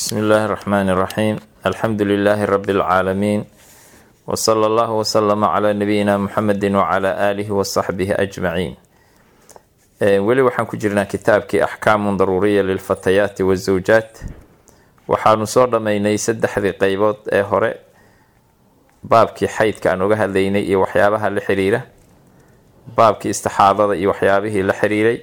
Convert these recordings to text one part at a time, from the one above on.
bismi illaahi raxmaan iraxiim alxamdu lilaahi rabi lcaalamiin wsala allahu wasalama calaa nabiyina muxamedi wacalaa aalihi wasaxbihi ajmaciin eh, weli waxaan ku jirnaa kitaabkii axkaamun daruuriya lilfatayaati wasawjaat waxaanu soo dhammaynay saddexdii qeybood ee hore baabkii xaydka aan uga hadlaynay iyo waxyaabaha la xiriira baabkii istixaadada iyo waxyaabihii la xiriiray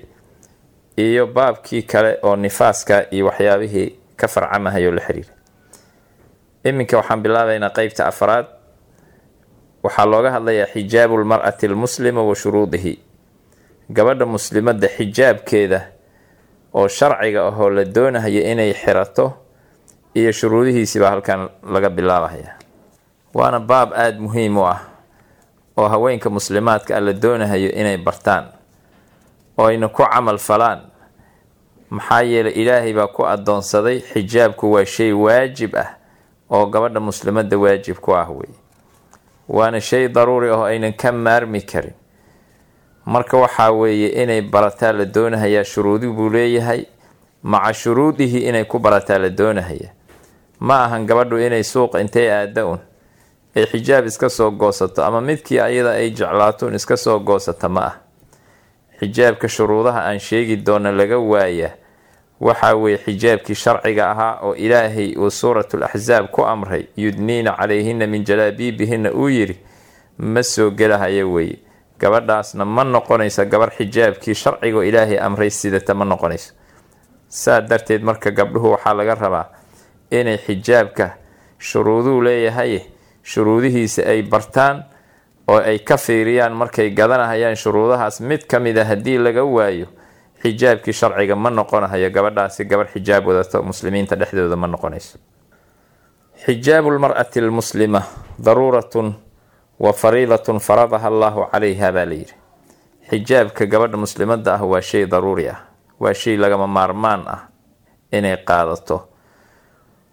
iyo baabkii kale oo nifaaska iyo waxyaabihii ka farcamahayoo la xiriiray iminka waxaan bilaabaynaa qeybta afraad waxaa looga hadlayaa xijaabu lmar'ati almuslima wa shuruudihi. Gabadha muslimadda xijaabkeeda oo sharciga ahoo la doonahayo inay xirato iyo shuruudihiisibaa halkan laga bilaabahaya waana baab aada muhiim u ah oo haweenka muslimaadka ah la doonahayo inay bartaan oo ayna ku camal falaan maxaa yeelay ilaahay baa ku addoonsaday xijaabku waa shay waajib ah oo gabadha muslimadda waajib ku ah wey waana shay daruuri ah oo aynan ka maarmi karin. Marka waxaa weeye inay barataa la doonahayaa shuruudi buu leeyahay maca shuruudihi inay ku barataa la doonahaya. Ma ahan gabadhu inay suuqa intay aada un ay xijaab iska soo goosato ama midkii ayada ay jeclaato un iska soo goosata ma ah xijaabka shuruudaha aan sheegi doono laga waaya waxaa weeye xijaabkii sharciga ahaa oo ilaahay uu suuratul axsaab ku amray yudniina calayhina min jalaabiibihina uu yidhi ma soo gelahayo weeye gabadhaasna ma noqonayso gabar xijaabkii sharciga oo ilaahay amray sidata ma noqonayso. Saa darteed marka gabdhuhu waxaa laga rabaa inay xijaabka shuruuduu leeyahay shuruudihiisa ay bartaan oo ay ka fiiriyaan markay gadanahayaan shuruudahaas mid ka mid a haddii laga waayo xijaabkii sharciga ma noqonahayo gabadhaasi gabarh xijaab wadato muslimiinta dhexdooda ma noqonayso. Xijaabu lmar'ati almuslima daruuratun wa fariidatun faradaha allaahu calayha baa layidhi xijaabka gabadha muslimadda ah waa shay daruuri ah waa shay lagama maarmaan ah inay qaadato.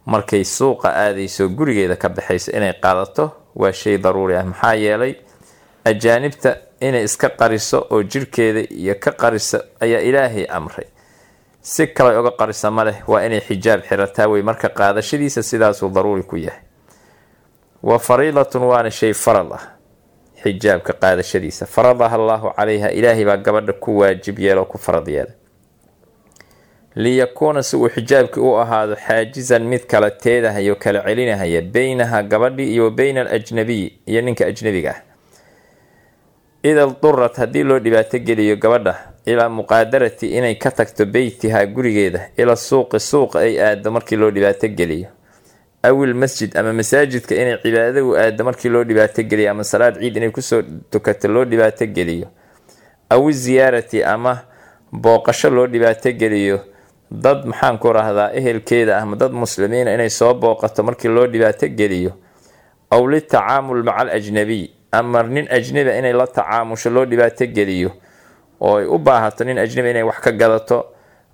Markay suuqa aadayso gurigeeda ka baxayso inay qaadato waa shay daruuri ah. Maxaa yeelay ajaanibta inay iska qariso oo jirhkeeda iyo ka qariso ayaa ilaahay amray. Si kale oga qarisa ma leh waa inay xijaab xirataa wey marka qaadashadiisa sidaasuu daruuri ku yahay. Wa fariidatun waana shay farad ah xijaabka qaadashadiisa. Faradaha allaahu calayha ilaahay baa gabadha ku waajib yeeloo ku farad yeelay liyakuuna si uu xijaabkii u ahaado xaajizan mid kala teedahayo kala celinahaya beynaha gabadhii iyo wa beyna alajnabiy iyo ninka ajnabiga ah ida durat haddii loo dhibaato geliyo gabadha ilaa muqaadarati inay ka tagto beytihaa gurigeeda ila suuqi suuqa ay aado markii loo dhibaato geliyo. Awil masjid ama masaajidka inay cibaadada u aado markii loo dhibaato geliyo ama salaad ciid inay ku soo tukato loo dhibaato geliyo. Awi ziyaarati ama booqasho loo dhibaato geliyo. Dad maxaan ku rahdaa ehelkeeda ama dad muslimiina inay soo booqato markii loo dhibaato geliyo. Aw litacaamul maca al ajnabiy ama nin ajnabi inay la tacaamusho loo dhibaato geliyo oo ay u baahato nin ajnabi inay wax ka gadato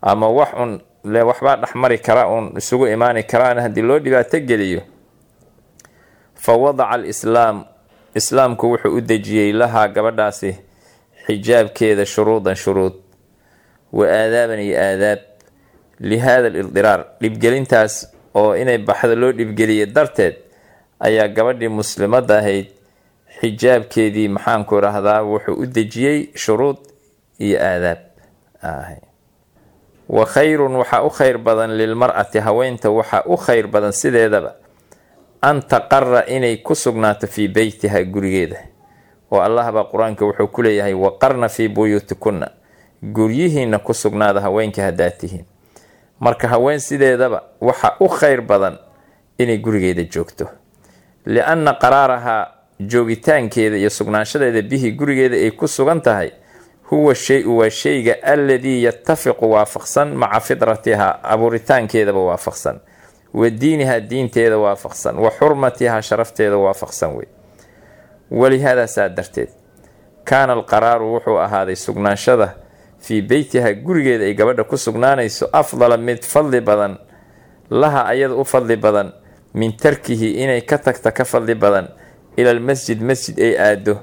ama wax un le waxbaa dhexmari kara uun isugu imaani karaan haddii loo dhibaato geliyo. Fa wadaca alislaam islaamku wuxuu u dejiyey lahaa gabadhaasi xijaabkeeda shuruudan shuruud wa aadaaban iyo aadaab. Lihaada alildiraar dhibgelintaas oo inay baxdo loo dhibgeliya darteed ayaa gabadhii muslimadda ahayd xijaabkeedii maxaanku idhaahdaa wuxuu u dejiyey shuruud iyo aadaab. Wa khayrun waxaa u khayr badan lilmar'ati haweenta waxaa u khayr badan sideedaba. An taqara inay ku sugnaato fii beytiha gurigeeda. Oo allahbaa qur'aanka wuxuu ku leeyahay waqarna fii buyuutikunna. Guryihiina ku sugnaada haweenka haddaad tihiin marka haween sideedaba waxaa u khayr badan inay gurigeeda joogto. Li-anna qaraarahaa joogitaankeeda iyo sugnaanshadeeda bihi gurigeeda ay ku sugan tahay huwa shay-u waa shayga alladii yatafiqu waafaqsan maca fidratihaa abuuritaankeedaba waafaqsan wa diinihaa diinteeda waafaqsan wa xurmatihaa sharafteeda waafaqsan wey. Walihaadaa saa darteed kaana alqaraaru wuxuu ahaaday sugnaanshada fii beytiha gurigeeda ay gabadha ku sugnaanayso afdala mid fadli badan laha ayada u fadli badan min tarkihi inay ka tagta ka fadli badan ila almasjid masjid ay aado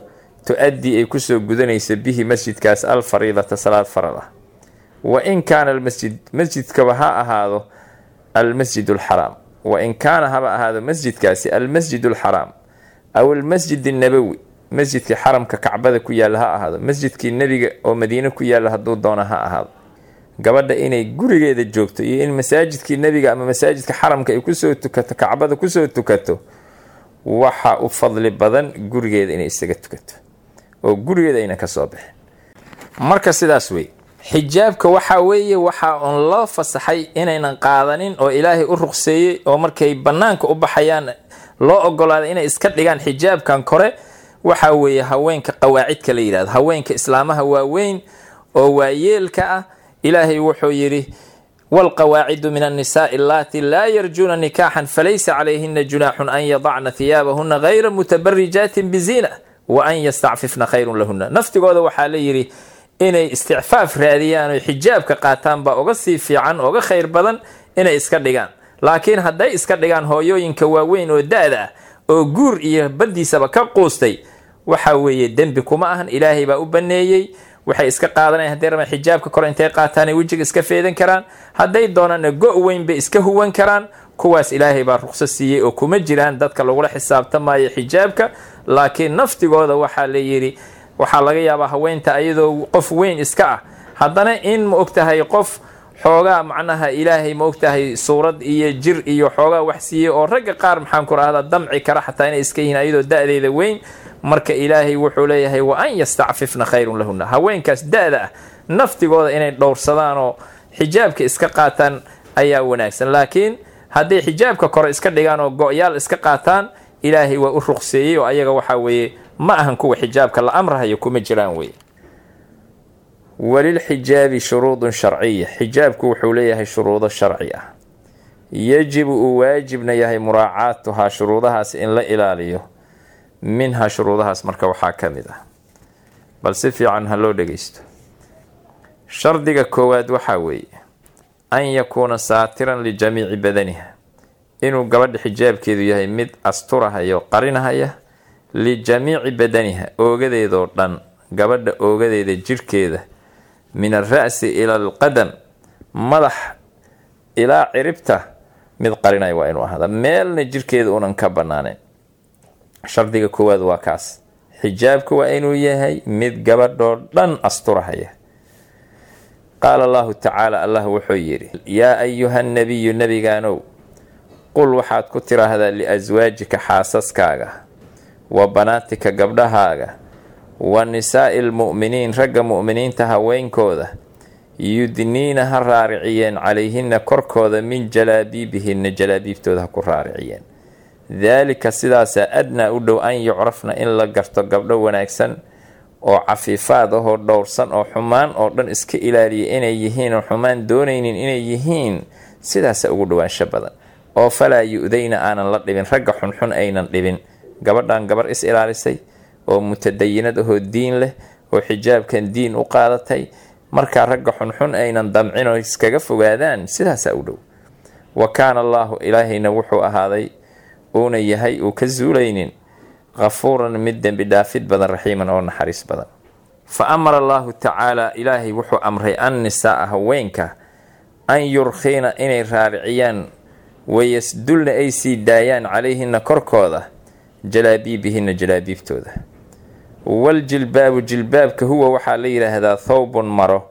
tu-addii ay ku soo gudanayso bihi masjidkaas alfariidata salaad farad ah wa in kaana almasjid masjidkaba ha ahaado almasjid alxaraam wa in kaana haba ahaado masjidkaasi almasjid alxaraam aw almasjid annabowi masjidkii xaramka kacbada ku yaalla ha ahaado. Masjidkii nebiga oo madiine ku yaalla hadduu doona ha ahaado. Gabadha inay gurigeeda joogto iyo in masaajidkii nebiga ama masaajidka xaramka ay ku soo tukato kacbada ku soo tukato waxa u fadli badan gurigeeda inay isaga tukato oo gurigeeda ayna ka soo bixin marka sidaas wey xijaabka waxaa weeye waxaa uun loo fasaxay inaynan qaadanin oo ilaahay u ruqseeyey oo markay bannaanka u baxayaan loo ogolaaday inay iska dhigaan xijaabkan kore waxaa weeye haweenka qawaacidka la yidhahdo haweenka islaamaha waaweyn oo waayeelka ah. Ilaahay wuxuu yidhi waalqawaacidu min annisaai allaati laa yarjuuna nikaaxan falaysa calayhina junaaxun an yadacna hiyaabahuna gayra mutabarijaatin biziina wa an yastacfifna khayrun lahuna naftigooda waxaa la yidhi inay isticfaaf raadiyaan oy xijaabka qaataan baa uga sii fiican oga khayr badan inay iska dhigaan laakiin hadday iska dhigaan hooyooyinka waaweyn oo da-da ah oo guur iyo baddiisaba ka quustay waxa weeye dembi kuma ahan ilaahay baa u baneeyey waxay iska qaadanayan hadday rabaan xijaabka kore intay qaataan ay wejiga iska feedan karaan. Hadday doonaanna go' weyn bay iska huwan karaan. Kuwaas ilaahay baa ruqso siiyey oo kuma jiraan dadka lagula xisaabtamayo xijaabka. Laakiin naftigooda waxaa la yidhi waxaa laga yaabaa haweenta ayadoo qof weyn iska ah. Haddana in ma ogtahay qof xoogaa macnaha ilaahay ma ogtahay suurad iyo jir iyo xoogaa wax siiyey oo ragga qaar maxaan ku rahdaa damci kara xataa inay iska yihiin ayadoo da-deeda weyn marka ilaahay wuxuu leeyahay wa an yastacfifna khayrun lahuna haweenkaas da-da ah naftigooda inay dhowrsadaan oo xijaabka iska qaataan ayaa wanaagsan. Laakiin hadday xijaabka kore iska dhigaan oo go-yaal iska qaataan ilaahay waa u ruqseeyey oo ayaga waxaa weeye ma ahan kuwa xijaabka la amrahayo kuma jiraan wey walilxijaabi shuruudun sharciya xijaabku wuxuu leeyahay shuruudo sharci ah. Yajibu uu waajibna yahay muraacaatuhaa shuruudahaas in la ilaaliyo minhaa shuruudahaas marka waxaa ka mid ah. Bal si fiican ha loo dhageysto shardiga koowaad waxaa weeye an yakuuna saatiran lijamiici badaniha. Inuu gabadha xijaabkeedu yahay mid asturahaya qarinahaya lijamiici badaniha oogadeedoo dhan gabadha oogadeeda jirhkeeda min alra'si ila alqadam madax ilaa ciribta mid qarinaya waa inuu ahaada meelna jirhkeeda unan ka banaanayn shardiga koowaad waa kaas. Xijaabka waa inuu yahay mid gabadhoo dhan asturahaya. Qaala allahu tacaala allah wuxuu yidhi yaa ayuha nabiyu nebigaanow qul waxaad ku tiraahdaa liaswaajika xaasaskaaga wa banaatika gabdhahaaga wa nisaa'i lmu'miniin ragga mu'miniinta haweenkooda yudniina ha raariciyeen calayhina korkooda min jalaabiibihinna jalaabiibtooda ha ku raariciyeen daalika sidaasaa adnaa u dhow an yucrafna in la garto gabdho wanaagsan oo cafiifaad ahoo dhowrsan oo xumaan oo dhan iska ilaaliya inay yihiin oo xumaan doonaynin inay yihiin sidaasa ugu dhowaansho badan. Oo falaa yu-dayna aanan la dhibin ragga xunxun aynan dhibin. Gabadhan gabar is ilaalisay oo mutadayinad ahoo diin leh oo xijaabkan diin u qaadatay. Markaa ragga xunxun aynan damcin oo iskaga fogaadaan sidaasaa u dhow. Wa kaana allaahu ilaahayna wuxuu ahaaday uuna yahay uu ka zuulaynin kafuuran mid dembi dhaafid badan raxiiman oo naxariis badan. Fa amara allaahu tacaala ilaahay wuxuu amray an nisaaa haweenka an yurkhiina inay raariciyaan wayasdulna ay sii daayaan calayhina korkooda jalaabiibihina jalaabiibtooda. Waljilbaabu jilbaabka huwa waxaa la yidhaahdaa thawbun maro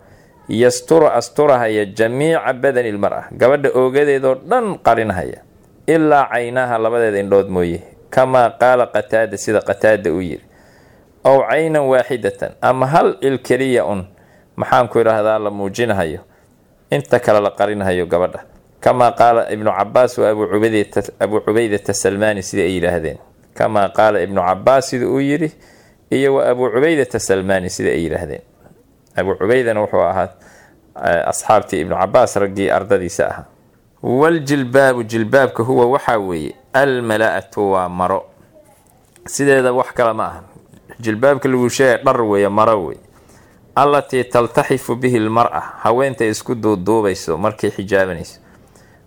yasturu asturahaya jamiica badani lmar-a gabadha oogadeedoo dhan qarinahaya ilaa caynaha labadeeda indhood mooye. Kamaa qaala qataada sida qataada uu yiri ow caynan waaxidatan ama hal il keliya un. Maxaanku idhaahdaa la muujinahayo. Inta kale la qarinahayo gabadha. Kamaa qaala ibnu cabaas wa abuu cubaydata salmaani sida ay yidhaahdeen. Kamaa qaala ibnu cabaas sida uu yiri iyo wa abuu cubaydata salmaani sida ay yidhaahdeen. Abuu cubaydana wuxuu ahaa asxaabtii ibnu cabaas raggii ardadiisa ahaa waljilbaabu jilbaabka huwa waxaa weeye almala-atu waa maro sideeda wax kale ma aha jilbaabka lagu sheegay dhar weeye maro wey allatii taltaxifu bihi lmar-a haweenta isku duuduubayso markay xijaabanayso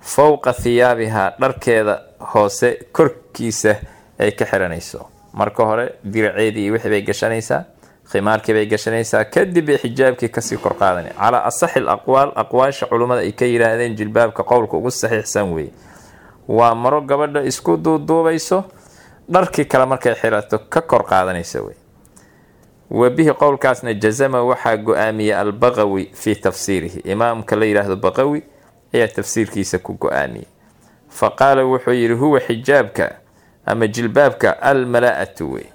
fowqa thiyaabihaa dharkeeda hoose korkiisa ay ka xiranayso marka hore diraceedii wixii bay gashanaysaa khimaarkii bay gashanaysaa kadib bay xijaabkii ka sii kor qaadanay. Calaa asaxi l aqwaal aqwaasha culummada ay ka yidhaahdeen jilbaabka qowlka ugu saxiixsan weeye waa maro gabadha isku duuduubayso dharkii kale markay xirato ka kor qaadanaysa wey wa bihi qowlkaasna jazama waxaa go'aamiyey albaqawi fii tafsiirihi. Imaamka la yidhaahdo baqawi ayaa tafsiirkiisa ku go'aamiyey. Fa qaala wuxuu yidhi huwa xijaabka ama jilbaabka almalaa-atu wey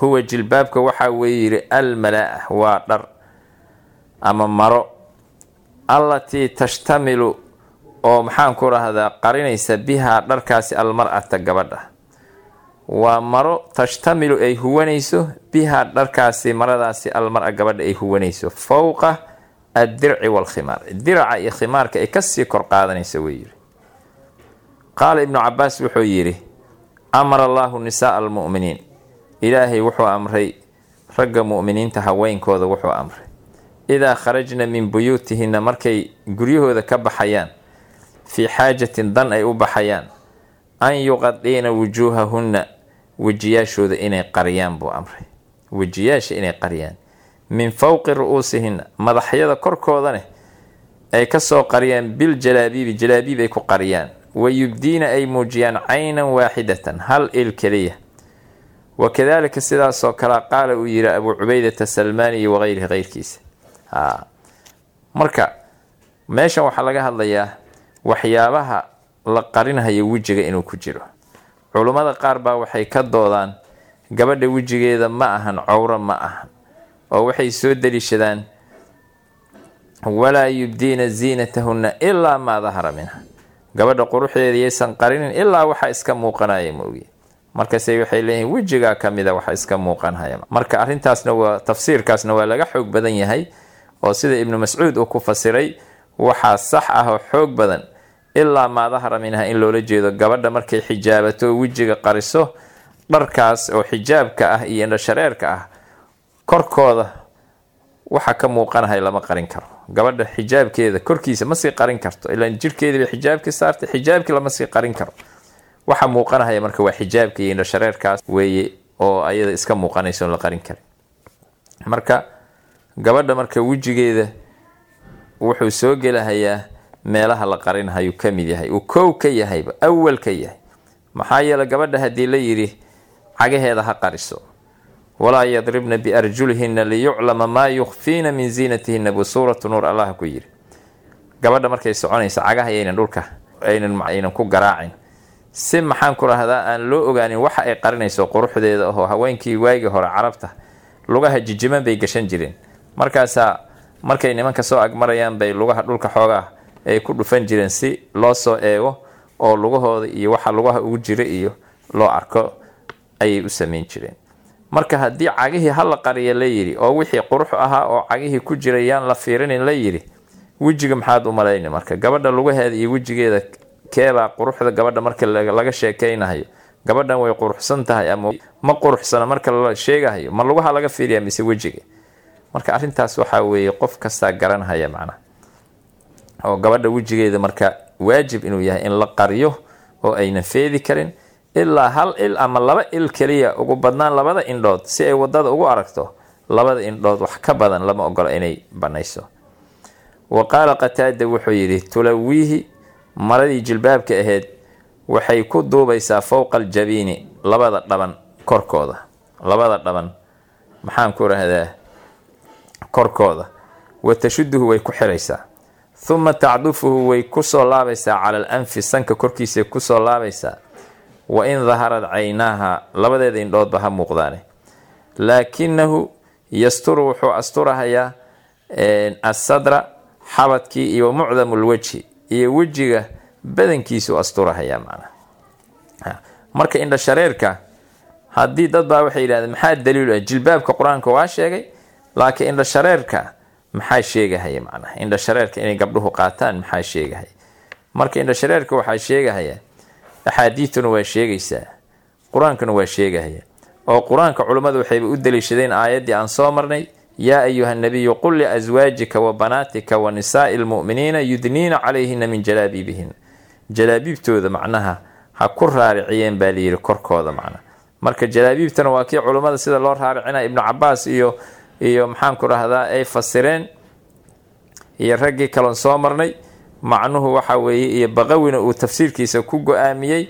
huwa jilbaabka waxaa weye yidhi almalaa waa dhar ama maro allatii tashtamilu oo maxaan ku rahdaa qarinaysa bihaa dharkaasi almar-ata gabadha. Waa maro tashtamilu ay huwanayso bihaa dharkaasi maradaasi almar-a gabadha ay huwanayso fowqa addirci walkhimaar. Diraca iyo khimaarka ay ka sii kor qaadanaysa wey yidhi. Qaala ibnu cabaas wuxuu yidhi amara allaahu nisaaa almu'miniin ilaahay wuxuu amray. Ragga mu'miniinta haweenkooda wuxuu amray. Idaa kharajna min buyuutihinna markay guryahooda ka baxayaan fii xaajatin dan ay u baxayaan an yuqadiina wujuuhahunna wejiyaashooda inay qariyaan buu amray. Wejiyaasha inay qariyaan. Min fowqi ru-uusihinna madaxyada korkoodane ay ka soo qariyaan biljalaabiibi jalaabiib ay ku qariyaan. Wa yubdiina ay muujiyaan caynan waaxidatan hal il keliya wa kadalika sidaasoo kale qaala uu yihi abuu cubaydata salmaani iyo waqayrihi keyrkiisa marka meeshan waxaa laga hadlayaa waxyaabaha la qarinhayo wejiga inuu ku jiro. Culummada qaar baa waxay ka doodaan gabadha wejigeeda ma ahan cowro ma ahan oo waxay soo daliishadaan walaa yubdiina ziinatahunna ilaa maa dahara minha. Gabadha quruxdeeda yaysan qarinin ilaa waxa iska muuqanaya maogi markaase waxay leeyihiin wejigaa kamida waxa iska muuqanhaya marka arrintaasna waa tafsiirkaasna waa laga xoog badan yahay oo sida ibnu mascuud uu ku fasiray waxaa sax ah oo xoog badan. Ilaa maa dahara minha in loola jeedo gabadha markay xijaabato wejiga qariso dharkaas oo xijaabka ah iyo indhashareerka ah. Korkooda waxa ka muuqanahay lama qarin karo. Gabadha xijaabkeeda korkiisa ma qarin karto ilaa jirkeedii bay xijaabkii saartay xijaabkii lama sii qarin karo waxa muuqanahaya marka waa xijaabka iyo indhashareerkaas weeye oo ayada iska muuqanaysa la qarin karin marka gabadha marka wejigeeda wuxuu soo gelahayaa meelaha la qarinhayu ka yahay. Uu kow ka yahayba awal ka yahay. Maxaa yeele gabadha haddii la yidhi cagaheeda ha qariso. Walaa yadribna biarjulihina liyuclama maa yukfiina min ziinatihina buu suuratu nuur allah ku yidhi. Gabadha markay soconaysa cagaha aynan dhulka aynan ku garaacin si maxaan ku rahdaa aan loo ogaanin waxa ay qarinayso quruxdeeda oo haweenkii waagii hore carabta lugaha jijiman bay gashan jireen markaasaa markay nimanka soo agmarayaan bay lugaha dhulka xoogaa ay ku dhufan jireen si loo soo eego oo lugahooda iyo waxa lugaha ugu jira iyo loo arko ayay u samayn jireen. Marka haddii cagihii hala qariya la yidhi oo wixii qurux ahaa oo cagihii ku jira yaan la fiirinin la yidhi wejiga maxaad u malayni marka? Gabadha lugaheeda iyo wejigeeda keebaa quruxda gabadha marka laga sheekeynahayo gabadhan way quruxsan tahay ama ma quruxsana marka la sheegahayo ma lugaha laga fiiriya mise wejiga marka arrintaas waxaa weeye qof kastaa garanhaya macnaha oo gabadha wejigeeda marka waajib inuu yahay in la qariyo oo aynan feedi karin ilaa hal il ama laba il keliya ugu badnaan labada indhood si ay waddada ugu aragto labada indhood wax ka badan lama ogola inay banayso wa qaala qataada wuxuu yidhi tulawiihi maradii jilbaabka ahayd waxay ku duubaysaa fowqa aljabiini labada dhaban korkooda. Labada dhaban maxaan ku rahdaa korkooda. Wa tashuduhu way ku xiraysaa. Huma tacdufuhu way ku soo laabaysaa cala al anfi sanka korkiisay ku soo laabaysaa. Wa in daharad caynaaha labadeeda indhoodba ha muuqdaane. Laakinahu yasturu wuxuu asturahayaa asadra xabadkii iyo mucdamu lwejhi iyo wejiga badankiisuu asturahayaa macnaha marka indha shareerka haddii dad baa waxay yidhahdeen maxaa daliilu ah? Jilbaabka qur'aanka waa sheegay laakiin indha shareerka maxaa sheegahaya macnaha indha inay gabdhuhu qaataan maxaa sheegahaya? Marka indha shareerka waxaa sheegahaya axaadiidtuna waa sheegaysaa qur'aankuna waa sheegahaya. Oo qur'aanka culummadu waxayba u daliishadeen aayaddii aan soo marnay yaa ayuha nabiyu qul liaswaajika wa banaatika wa nisaai lmu'miniina yudniina calayhina min jalaabiibihina jalaabiibtooda macnaha ha ku raariciyeen baa layidhi korkooda macnaha marka jalaabiibtana waa kii culummada sida loo raaricina ibnu cabaas iyo iyo maxaanku rahdaa ay fasireen iyo raggii kaloon soo marnay macnuhu waxa weeye iyo baqawina uu tafsiirkiisa ku go'aamiyey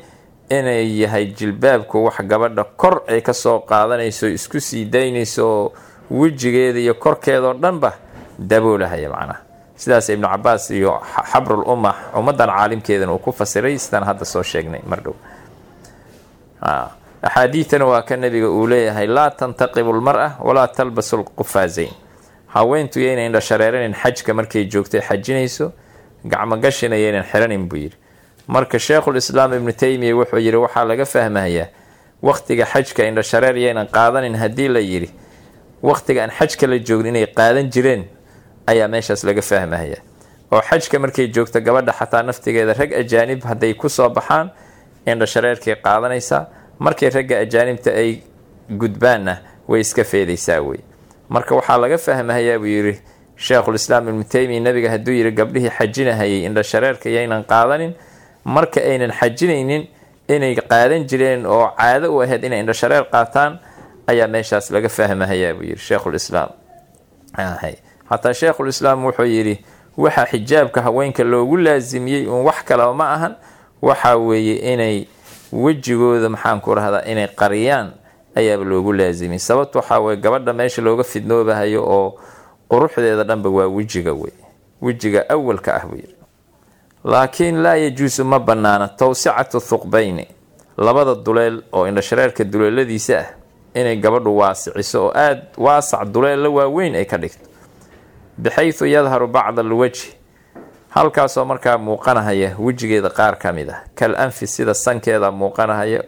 inay yahay jilbaabku wax gabadha kor ay ka soo qaadanayso isku sii daynayso wejigeeda iyo korkeedao dhanba daboolahaya macnaha sidaas ibnu cabaas iyo xabrul umma ummadan caalimkeedana uu ku fasiray sidaan hadda soo sheegnay mar dhow. Axaadiidtana waa ka nabiga uu leeyahay laa tantaqibu lmar-a walaa talbasu lqufaasayn haweentu yayna indha shareeranin xajka markay joogtay xajinayso gacmogashina yaynan xiranin buu yidhi. Marka sheekhulislaam ibnu taymiya wuxuu yidhi waxaa laga fahmayaa wakhtiga xajka indha shareer yaynan qaadanin haddii la yidhi wakhtiga aan xajka la joogin inay qaadan jireen ayaa meeshaas laga fahmaya oo xajka markay joogto gabadha xataa naftigeeda rag ajaanib hadday ku soo baxaan indha shareerkay qaadanaysaa markay ragga ajaanibta ay gudbaanna way iska feedaysaa wey. Marka waxaa laga fahmahayaa buu yidhi sheekhulislaam ibnu taymiya nabiga hadduu yidhi gabdhihii xajinahayay indha shareerka yaynan qaadanin marka aynan xajinaynin inay qaadan jireen oo caado u ahayd inay indha shareer qaataan ayaa meeshaas laga fahmahayaa buu yidhi sheekhulislaam xataa sheekhulislaam wuxuu yidhi waxaa xijaabka haweenka loogu laasimiyey uun wax kaleba ma ahan waxa weeye inay wejigooda maxaanku rahdaa inay qariyaan ayaaba loogu laasimiyey sababta waxaa weye gabadha meesha looga fidnoobahayo oo quruxdeeda dhanba waa wejiga wey wejiga awalka ah buu yidhi. Laakiin laa yajuusu ma banaana tawsicatu thuqbayni labada duleel oo indhashareerka duleeladiisa ah inay gabadhu waasiciso oo aada waasac duleella waaweyn ay ka dhigto. Bixaysu yadharu bacda alwajhi. Halkaasoo markaa muuqanahaya wejigeeda qaar ka mid ah. Kal anfi sida sankeeda muuqanahaya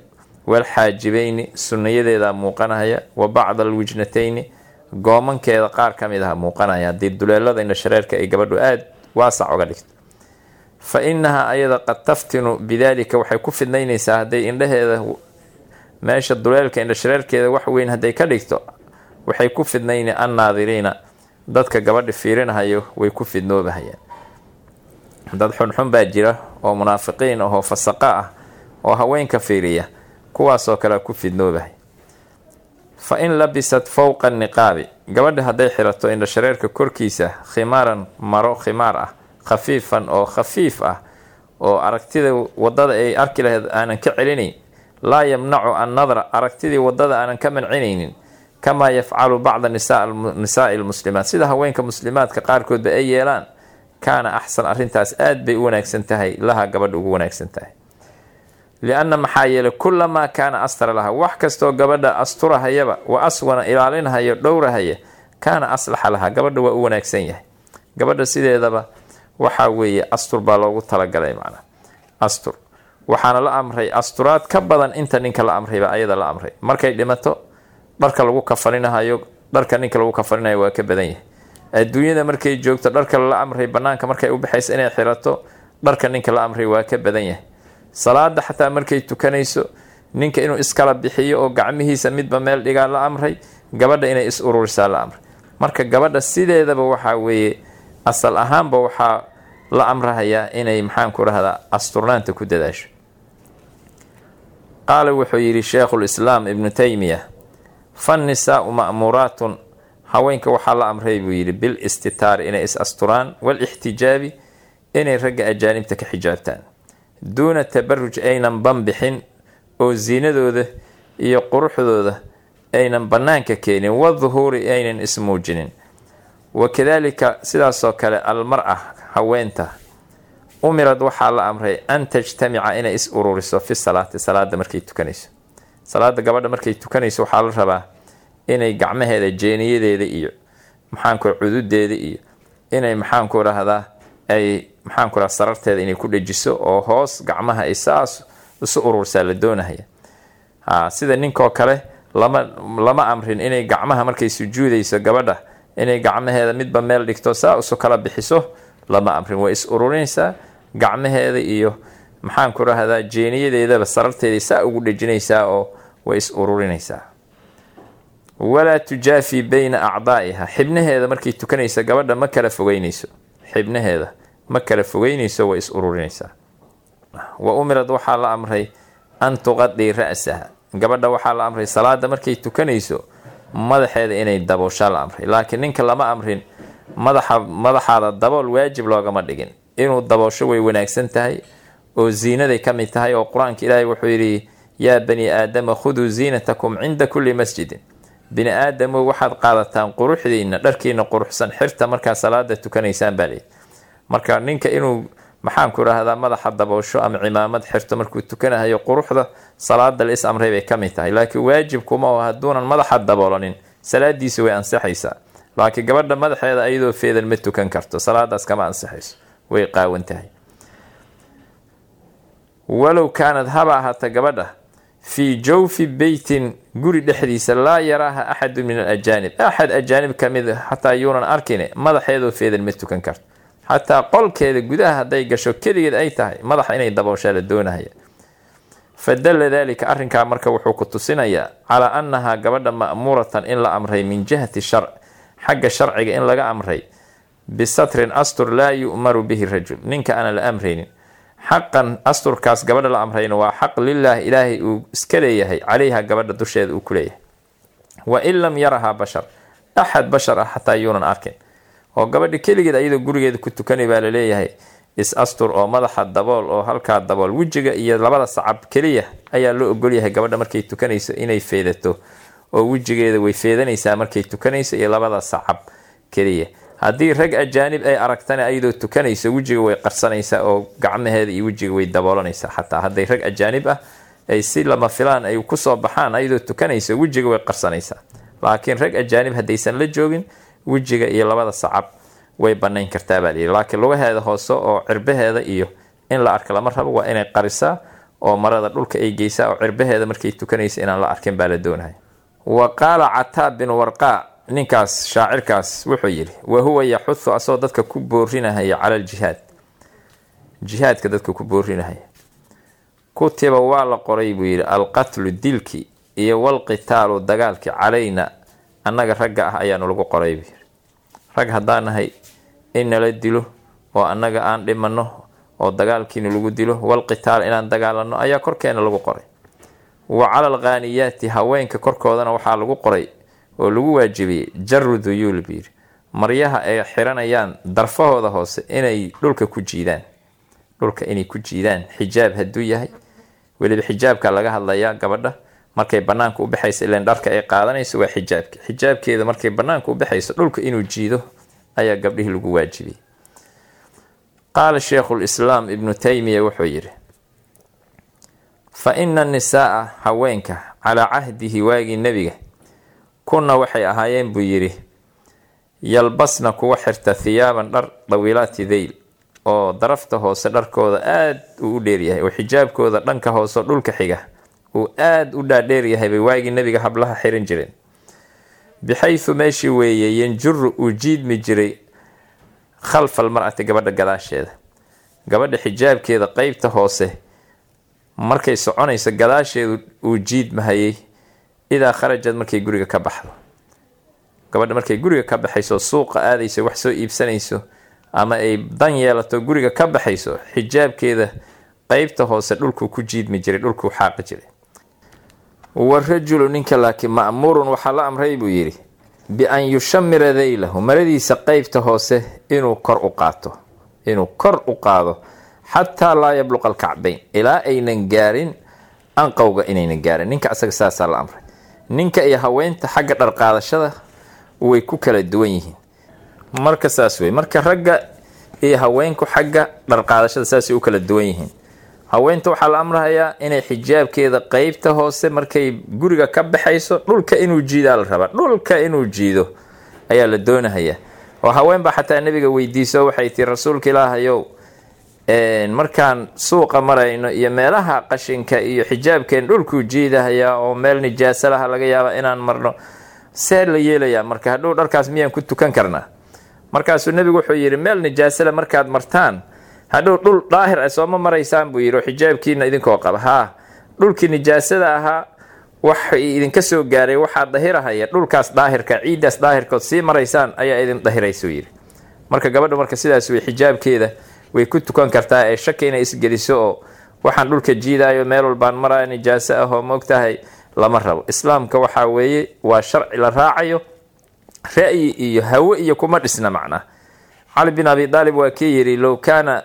walxaajibayni sunniyadeeda muuqanahaya wa bacda alwijnatayni goomankeeda qaar ka mid ah muuqanaya haddii duleelada indhashareerka ay gabadhu aada waasac uga dhigto. Fa inahaa ayada qad taftinu bidaalika waxay ku fidnaynaysaa hadday indhaheeda meesha duleelka indhashareerkeeda wax weyn hadday ka dhigto waxay ku fidnayni annaadiriina. Dadka gabadha fiirinahayo way ku fidnoobahayaan dad xunxun baa jira oo munaafiqiin ahoo fasaqa ah oo haweenka fiiriya kuwaasoo kale ku fidnoobahay. Fa in labisat fowqa niqaabi gabadha hadday xirato indhashareerka korkiisa khimaaran maro khimaar ah khafiifan oo khafiif ah oo aragtida waddada ay arki lahayd aanan ka celinayn laa yamnacu annadra aragtidii waddada aanan ka mancinaynin kamaa yafcalu bacda nisaai lmuslimaat sida haweenka muslimaadka qaarkoodba ay yeelaan kaana axsan arrintaas aad bay u wanaagsan tahay laha gabadha ugu wanaagsan tahay. Lianna maxaa yeelay kulamaa kaana astara laha wax kastoo gabadha asturahayaba wa aswana ilaalinhayo dhowrahaya kaana aslaxa laha gabadha waa u wanaagsan yahay. Gabadha sideedaba waxaa weeye astur baa loogu talagalay macnaa. Astur waxaana la amray asturaad ka badan inta ninka la amrayba ayada la amray. Markay dhimato dharka lagu kafaninahayo dharka ninka lagu kafaninayo waa ka badan yahay. Adduunyada markay joogto dharka la amray banaanka markay u inay xirato dharka ninka la amray waa ka badan yahay. Salaada xataa markay tukanayso ninka inuu iskala bixiyo oo gacmihiisa midba meel dhigaa la amray gabadha inay is ururisaa la amray. Marka gabadha sideedaba waxaa weeye asal ahaanba waxaa la amrahayaa inay maxaanku rahdaa asturnaanta ku dadaasho qaala wuxuu yidhi sheekhulislaam ibnu taymiya fannisaau ma'muuraatun haweenka waxaa la amray buu yidhi bil istitaari inay is asturaan walixtijaabi inay ragga ajaanibta ka xijaabtaan. Duuna tabaruj aynan banbixin oo siinadooda iyo quruxdooda aynan bannaanka keenin waduhuuri aynan ismuujinin wakadaalika sidaasoo kale almar-a haweenta umirad waxaa la amray an tajtamica inay is ururiso fi salaati salaada markay tukanayso. Salaada gabadha markay tukanayso waxaa la rabaa inay gacmaheeda jeeniyadeeda iyo maxaanku cududeeda iyo inay maxaanku rahdaa ay maxaanku sararteeda inay ku dhejiso oo hoos gacmaha ay saas isu urursaa la doonahaya. Sida ninkoo kale lama lama amrin inay gacmaha markay sujuudayso gabadha inay gacmaheeda midba meel dhigto saa isu kala bixiso lama amrin. Way is ururinaysaa gacmaheeda iyo maxaanku rahdaa jeeniyadeedaba sararteeday saa ugu dhejinaysaa oo way is ururinaysaa. Walaa tujaafi bayna acdaa'iha. Xibnaheeda markay tukanaysa gabadha ma kala fogeynayso. Xibnaheeda ma kala fogeynayso way is ururinaysaa. Wa umirad waxaa la amray an tuqadii ra-saha. Gabadha waxaa la amray salaada markay tukanayso madaxeeda inay dabooshaa la amray. Laakiin ninka lama amrin madaxa madaxaada dabool waajib loogama dhigin inuu daboosho way wanaagsan tahay oo ziinaday ka mid tahay oo qur'aanka ilaahay wuxuu yidhi yaa bani aadama khuduu ziinatakum cinda kulli masjidin. Bini aadamow waxaad qaadataan quruxdiina dharkiina quruxsan xirta markaa salaada tukanaysaan baa leeyi marka ninka inuu maxaanku idhaahdaa madaxa daboosho ama cimaamad xirto markuu tukanahayo quruxda salaada la is amray bay ka mid tahay. Laakiin waajibkuma oo hadduunan madaxa daboolanin salaadiisa way ansixaysaa laakiin gabadha madaxeeda ayadoo feedan ma tukan karto salaadaas kama ansixayso way qaawan tahay. Walow kaanad haba ahaata gabadha fii jawfi beytin guri dhexdiisa laa yaraaha axadu min alajaanib. Axad ajaanib ka mid xataa yuunan arkine madaxeedoo feedan ma tukan karto. Xataa qolkeeda gudaha hadday gasho keligeed ay tahay madaxa inay dabooshaa la doonahaya. Fa dalla daalika arrinkaa marka wuxuu ku tusinayaa calaa annahaa gabadha ma'muuratan in la amray min jihati sharc xagga sharciga in laga amray bisatrin astur laa yu'maru bihi rajul. Ninka aanan la amraynin. Xaqan asturkaas gabadha la amrayna waa xaq lilaahi ilaahay uu iska leeyahay calayha gabadha dusheeda uu ku leeyahay. Wa in lam yarahaa bashar axad bashar ah xataa yuunan arkin. Oo gabadha keligeed ayadoo gurigeeda ku tukanay baa la leeyahay is astur oo madaxa dabool oo halkaa dabool wejiga iyo labada sacab keliya ayaa loo ogolyahay gabadha markay tukanayso inay feedato. Oo wejigeeda way feedanaysaa markay tukanayso iyo labada sacab keliya haddii rag ajaanib ay aragtana ayadoo tukanayso wejiga way qarsanaysaa oo gacmaheeda iyo wejiga way daboolanaysaa xataa hadday rag ajaanib ah ay si lama filaan ay ku soo baxaan ayadoo tukanayso wejiga way qarsanaysaa laakiin rag ajaanib haddaysan la joogin wejiga iyo labada sacab way banayn kartaa baa layidhi laakiin lugaheeda hoose oo cirbaheeda iyo in la arka lama rabo waa inay qarisaa oo marada dhulka ay geysaa oo cirbaheeda markay tukanaysa inaan la arkin baa la doonaya wa qaala cataab bin warqaa ninkaas shaacirkaas wuxuu yidhi wa huwa yaxuhu asagoo dadka ku boorinahaya cala aljihaad jihaadka dadka ku boorinahaya kutiba waa la qoray buu yidhi alqatlu dilki iyo walqitaalu dagaalki calayna annaga ragga ah ayaanu lagu qoray buu yidhi. Rag haddaan nahay in nala dilo oo annaga aan dhimanno oo dagaalkiina lagu dilo walqitaal inaan dagaalano ayaa korkeena lagu qoray. Wa cala alkhaaniyaati haweenka korkoodana waxaa lagu qoray oo lagu waajibiyey jaru duyuul buu yidhi maryaha ay xiranayaan darfahooda hoose inay dhulka ku jiidaan. Dhulka inay ku jiidaan xijaab hadduu yahay. Weliba xijaabka laga hadlayaa gabadha markay banaanka u baxayso ilan dharka ay qaadanayso waa xijaabka. Xijaabkeeda markay banaanka u baxayso dhulka inuu jiido ayaa gabdhihii lagu waajibiyey. Qaala sheikhulislaam ibnu taymiya wuxuu yidhi fa ina nisaaa haweenka calaa cahdihi waagii nebiga kunna waxay ahaayeen buu yidhi yalbasna kuwa xirta thiyaaban dhar dawiilaati deyl oo darafta hoose dharkooda aada uu u dheeryahay oo xijaabkooda dhanka hoose dhulka xiga uu aada u dhaadheeryahay bay waagii nebiga hablaha xiran jireen. Bixaysu meeshii weeye yanjuru uu jiidmi jiray khalfal mar'ati gabadha gadaasheeda. Gabadha xijaabkeeda qeybta hoose markay soconayso gadaasheedu uu jiidmahayay idaa kharajad markay guriga ka baxdo. Gabadha markay guriga ka baxayso suuqa aadayso wax soo iibsanayso ama ay dan yeelato guriga ka baxayso xijaabkeeda qeybta hoose dhulkuu ku jiidmi jiray dhulkuu xaaqi jiray. Warajulu ninka laakiin ma'muurun waxaa la amray buu yidhi bi-an yushamira daylahu maradiisa qeybta hoose inuu kor u qaato inuu kor u qaado xataa laa yabluqa alkacbayn ilaa aynan gaarin anqowga inaynan gaarin. Ninka asaga saasaa la amray ninka iyo haweenta xagga dharqaadashada way ku kala duwan yihiin. Marka saas wey marka ragga iyo haweenku xagga dharqaadashada saasay u kala duwan yihiin. Haweenta waxaa la amrahayaa inay xijaabkeeda qeybta hoose markay guriga ka baxayso dhulka inuu jiidaa la rabaa. Dhulka inuu jiido ayaa la doonahayaa. Oo haween baa xataa nabiga weydiiso waxay tii rasuulka ilaahayow markaan suuqa marayno iyo meelaha qashinka iyo xijaabkeen dhulkuu jiidahayaa oo meel nijaaso laha laga yaaba inaan marno see la yeelayaa. Marka hadhow dharkaas miyaan ku tukan karnaa? Markaasuu nebigu wuxuu yidhi meel nijaasole markaad martaan hadhow dhul daahir a sooma maraysaan buu yidhi oo xijaabkiina idinkoo qaba. Haa dhulkii nijaasada ahaa wax idinka soo gaaray waxaa dahirahaya dhulkaas daahirka ciiddaas daahirkood sii maraysaan ayaa idin dahiraysuu yidhi. Marka gabadhu marka sidaas wey xijaabkeeda way ku tukan kartaa ee shaki inay isgeliso oo waxaan dhulka jiidaayo meel walbaan maraya nijaaso ah oo moogtahay lama rabo. Islaamka waxaa weeye waa sharci la raacayo ra'yi iyo hawe iyo kuma dhisna macnaa cali bin abi aalib waa kii yidhi low kaana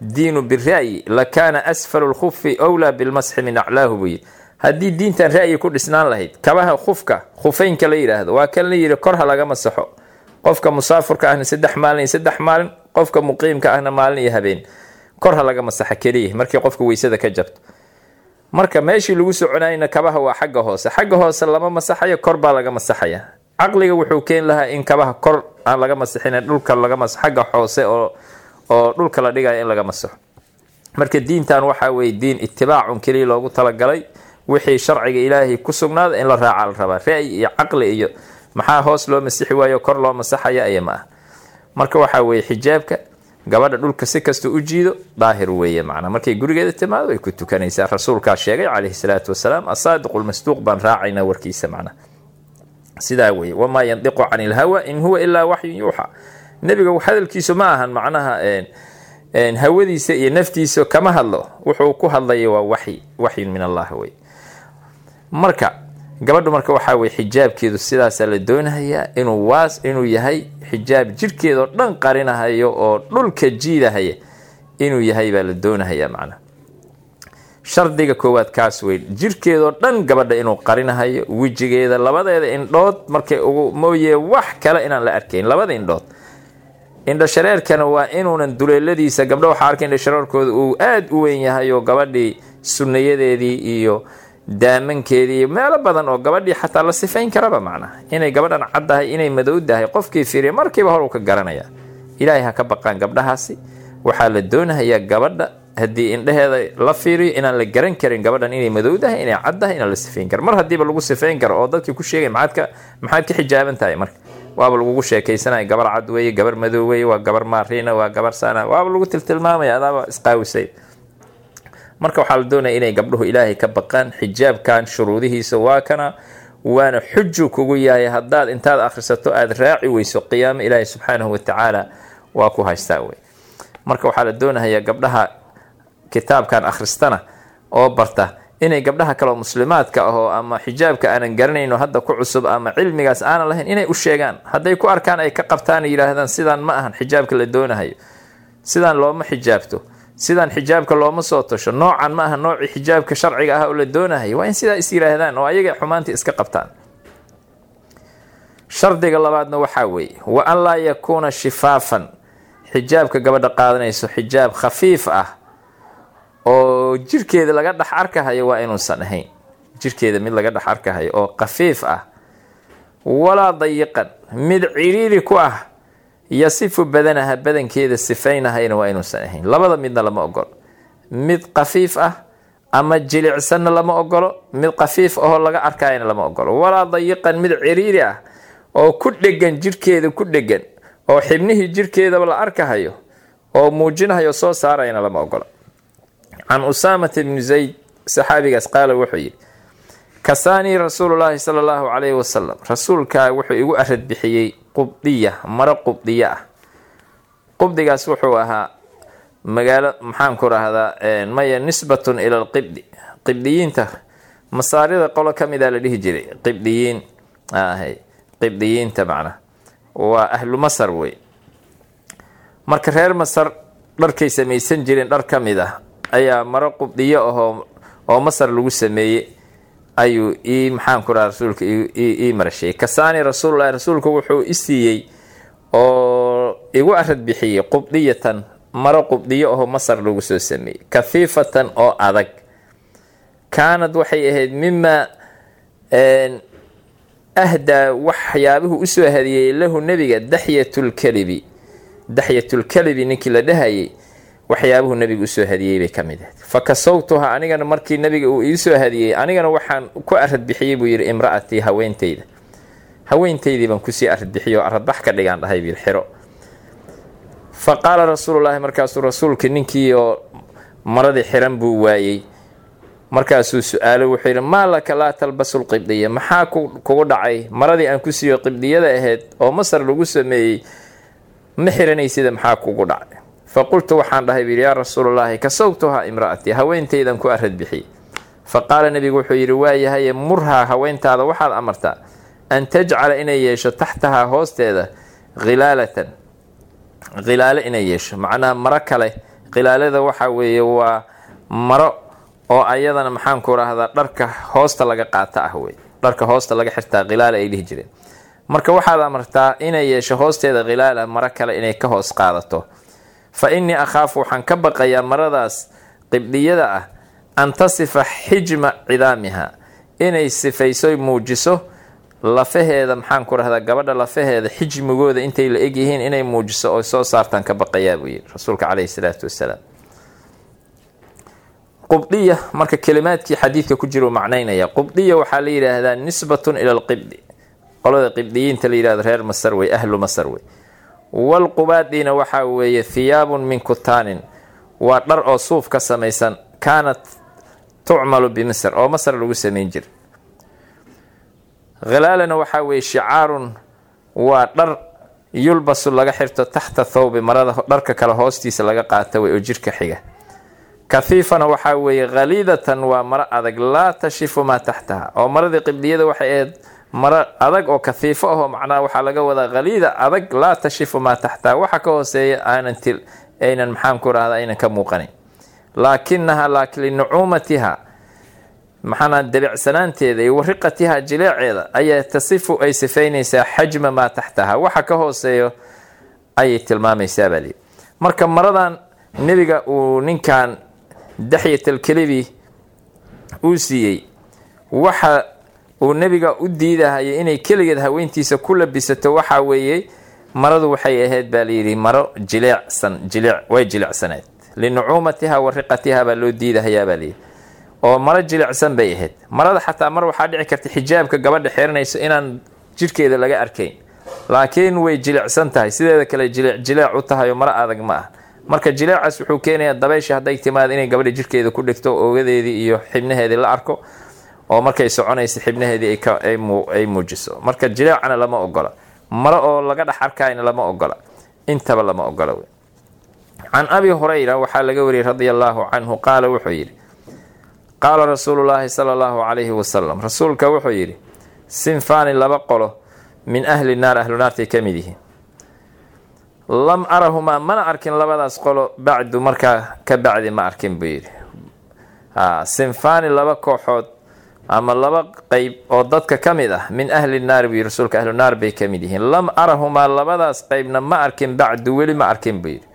diinu bira'yi lakaana asfalu lkhufi wlaa bilmasxi min aclaahu buu yidhi. Haddii diintan ra'yi ku dhisnaan lahayd kabaha khufka khufeynka la yidhaahdo waa kan la yidhi kor ha laga masaxo. Qofka musaafurka ahna saddex maalin iyo saddex maalin qofka muqiimka ahna maalin iyo habeen. Kor laga masaxa keliya markii qofka weysada ka jabto. Marka meeshii lagu soconayna kabaha waa xagga hoose. Xagga hoose lama masaxayo kor baa laga masaxaya. Caqliga wuxuu keeni lahaa in kabaha kor aan laga masixin dhulka laga masaxo xagga hoose oo oo dhulka la dhigayo in laga masaxo. Marka diintan waxaa weye diin itibaacun keliya loogu talagalay wixii sharciga ilaahay ku sugnaada in la raaca la rabaa. Ra'yi iyo caqli iyo maxaa hoos loo masixi waayo kor loo masaxaya aya ma ah marka waxaa weeye xijaabka gabadha dhulka si kasta u jiido daahir weeye macnaa. Markay gurigeeda timaado way ku tukanaysaa. Rasuulkaa sheegay calayhi salaatu wasalaam asaadiqu lmasduuq baan raacaynaa warkiisa macnaa. Sidaa weye wamaa yandiqu cani ilhawa in huwa ilaa waxyun yuuxa. Nebiga hadalkiisu ma ahan macnaha hawadiisa iyo naftiisa kama hadlo. Wuxuu ku hadlaya waa waxyi waxyun min allah wey marka gabadhu marka waxaa weye xijaabkeedu sidaasaa la doonahayaa inuu waas inuu yahay xijaab jirhkeedao dhan qarinahayo oo dhulka jiidahaya inuu yahay baa la doonahayaa macnaha shardiga koowaad kaas wey jirhkeedao dhan gabadha inuu qarinahayo wejigeeda labadeeda indhood markay ugu mooye wax kale inaan la arkayn labada indhood. Indhashareerkana waa inuunan duleeladiisa gabdha waxaa arkay indhashareerkooda uu aada u weyn yahay oo gabadhii sunnayadeedii iyo daamankeedii meelo badan oo gabadhii xataa la sifayn karaba macnaha. Inay gabadhan caddahay inay madowdahay qofkii fiiriya markiiba hor uu ka garanaya ilaahay ha ka baqaan gabdhahaasi waxaa la doonahayaa gabadha haddii indheheeda la fiiriyo inaan la garan karin gabadhan inay madowdahay inay caddahay inaan la sifayn karo mar haddiiba lagu sifayn karo oo dadkii ku sheegay maxaad ka maxaad ka xijaaban tahay marka? Waaba lagugu sheekaysanaya gabar cad weeye gabar madow weeye waa gabar maariina waa gabar sana waaba lagu tiltilmaamaya adaaba isqaawisay marka waxaa la doonaya inay gabdhuhu ilaahay ka baqaan xijaabkan shuruudihiisa waa kana waana xuju kugu yahay haddaad intaad akhrisato aada raaci weyso qiyaamo ilaahay subxaanahu watacaala waa ku haystaa wey. Marka waxaa la doonahayaa gabdhaha kitaabkan akhristana oo barta inay gabdhaha kaleoo muslimaadka ahoo ama xijaabka aanan garanayno hadda ku cusub ama cilmigaas aanan lahayn inay u sheegaan. Hadday ku arkaan ay ka qabtaan yidhaahdaan sidaan ma ahan xijaabka la doonahayo. Sidaan looma xijaabto sidaan xijaabka looma soo tasho noocan ma aha noocii xijaabka sharciga ah oo la doonahayo waa in sidaa is yidhaahdaan oo ayaga xumaantii iska qabtaan. Shardiga labaadna waxaa weeye wa an laa yakuuna shifaafan. Xijaabka gabadha qaadanayso xijaab khafiif ah oo jirkeeda laga dhex arkahayo waa inuusan ahayn. Jirkeeda mid laga dhex arkahayo oo khafiif ah. Walaa dayiqan mid ciriiri ku ah yasifu badanaha badankeeda sifaynahayna waa inuusan ahayn. Labada midna lama ogolo mid khafiif ah ama jilicsanna lama ogolo mid khafiif ahoo laga arkayana lama ogolo walaa dayiqan mid ciriiri ah oo ku dhegan jirkeeda ku dhegan oo xibnihii jirkeedaba la arkahayo oo muujinahayo soo saarayana lama ogolo can usaamata bni zayd saxaabigaas qaala wuxuu yidhi kasaanii rasuululaahi sala allahu calayhi wasalam rasuulkaa wuxuu igu arad bixiyey qubdiya maro qubdiya ah. Qubdigaas wuxuu ahaa magaalo maxaan ku rahdaa maya nisbatun ila alqibdi qibdiyiinta masaarida qolo ka mida la dhihi jiray. Qibdiyiin qibdiyiinta macna waa ahlu masar wey. Marka reer masar dharkay samaysan jireen dhar ka mid ah ayaa maro qubdiyo ahoo oo masar lagu sameeyey ayuu ii maxaan ku raha rasuulka ii marasheeyey kasaani rasuululahi rasuulku wuxuu i siiyey oo igu arad bixiyey qubdiyatan maro qubdiyo ahoo masar lagu soo sameeyey kafiifatan oo adag. Kaanad waxay ahayd mimaa ahdaa waxyaabuhu u soo hadiyey lahu nebiga daxyatulkalibi daxyatulkalibi ninkii la dhahayay waxyaabuhu nebiga u soo hadiyey bay ka mid ahayd. Fa anigana markii nebiga uu iisoo hadiyey anigana waxaan ku arad bixiyey buu yidhi imra'atii haweentayda. Haweentaydii baan ku sii arad bixiyo aradbax ka dhigaan dhahay bil xiro. Fa qaala rasuululaahi markaasuu rasuulka ninkii oo maradii xiran buu waayey. Markaasuu su'aalo wuxuu yidhi maa laka laa talbasu lqibdiya? Maxaa kugu dhacay? Maradii aan ku siiyo qibdiyada ahayd oo masar lagu sameeyey ma xiranaysida maxaa kugu dhacay fa qultu waxaan dhahay buyidhi yaa rasuulallaahi kasawtuhaa imra'atii haweentaydan ku arad bixiyey fa qaala nebigu wuxuu yidhi waayahaye murhaa haweentaada waxaad amartaa an tajcala inay yeesho taxtahaa hoosteeda khilaalatan khilaalo inay yeesho macnaha maro kale. Khilaalada waxaa weeye waa maro oo ayadana maxaanku rahdaa dharka hoosta laga qaata ah wey dharka hoosta laga xirtaa khilaala ay dhihi jireen. Marka waxaad amartaa inay yeesho hoosteeda khilaala maro kale inay ka hoos qaadato fa innii akhaafu waxaan ka baqayaa maradaas qibdhiyada ah an tasifa xijma cidaamiha. Inay sifayso muujiso lafaheeda maxaanku rahdaa gabadha lafaheeda xijmigooda intay la egyihiin inay muujiso oo soo saartaan ka baqayaa buu yidhi rasuulka caleyhi salaatu wasalaam. Qubdiya marka kelimaadkii xadiidka ku jira u macnaynaya qubdiya waxaa la yidhaahdaa nisbatun ila alqibdi. Qolada qibdiyiinta la yidhahdo reer masar wey ahlu masar wey walqubaadiina waxaa weeye thiyaabun min kutaanin waa dhar oo suuf ka samaysan kaanat tucmalu bimisr oo masar lagu samayn jira khilaalana waxaa weeye shicaarun waa dhar yulbasu laga xirto taxta thawbi marada dharka kale hoostiisa laga qaata wey oo jirka xiga kafiifana waxaa weeye khaliidatan waa maro adag laa tashifu maa taxtaha oo maradii qibdiyada waxay ahayd maro adag oo kafiifo ahoo macnaha waxaa laga wadaa khaliida adag laa tashifu maa taxtaha waxa ka hooseeya aanan aynan maxaan ku aynan ka muuqanin. Laakinaha laakin linucuumatiha maxaana debecsanaanteeda iyo wariqatiha jileeceeda ayaa tasifu ay sifaynaysaa xajma maa taxtaha. Waxa ka hooseeyo ayay tilmaamaysaa baa marka maradan nebiga uu ninkan daxyatalkelibi uu siiyey waxa uu nebiga u diidahayay inay keligeed haweentiisa ku labisato waxaa weeye maradu waxay ahayd baa layidhi maro jileecsan jileec way jileecsaneed linucuumatiha wa riqatiha baa loo diidahayaa baa layidhi oo maro jileecsan bay ahayd. Marada xataa mar waxaa dhici karta xijaabka gabadha xeeranayso inaan jidhkeeda laga arkayn. Laakiin way jileecsan tahay. Sideeda kale jileec u tahay oo maro adag ma ah marka jileecaas wuxuu keenayaa dabaysha hadday timaado inay gabadha jirkeeda ku dhigto oogadeedii iyo xibnaheedii la arko oo markay soconaysa xibnaheedii ay muujiso. Marka jileecana lama ogola. Maro oo laga dhex arkayna lama ogola. Intaba lama ogola can abi hurayra waxaa laga wariyey radia allaahu canhu qaala wuxuu yidhi qaala rasuulullaahi sala allahu calayhi wasalam rasuulka wuxuu yidhi sinfaani laba qolo min ahli naar ahlu naartay ka mid yihiin. Lam arahumaa mana arkin labadaas qolo bacdu markaa ka bacdi ma arkin buu yidhi. Sinfaani laba kooxood ama laba qeyb oo dadka ka mid ah min ahli naari buu yidhi rasuulka ahlu naar bay ka mid yihiin. Lam arahumaa labadaas qeybna ma arkin bacdu weli ma arkin buu yidhi.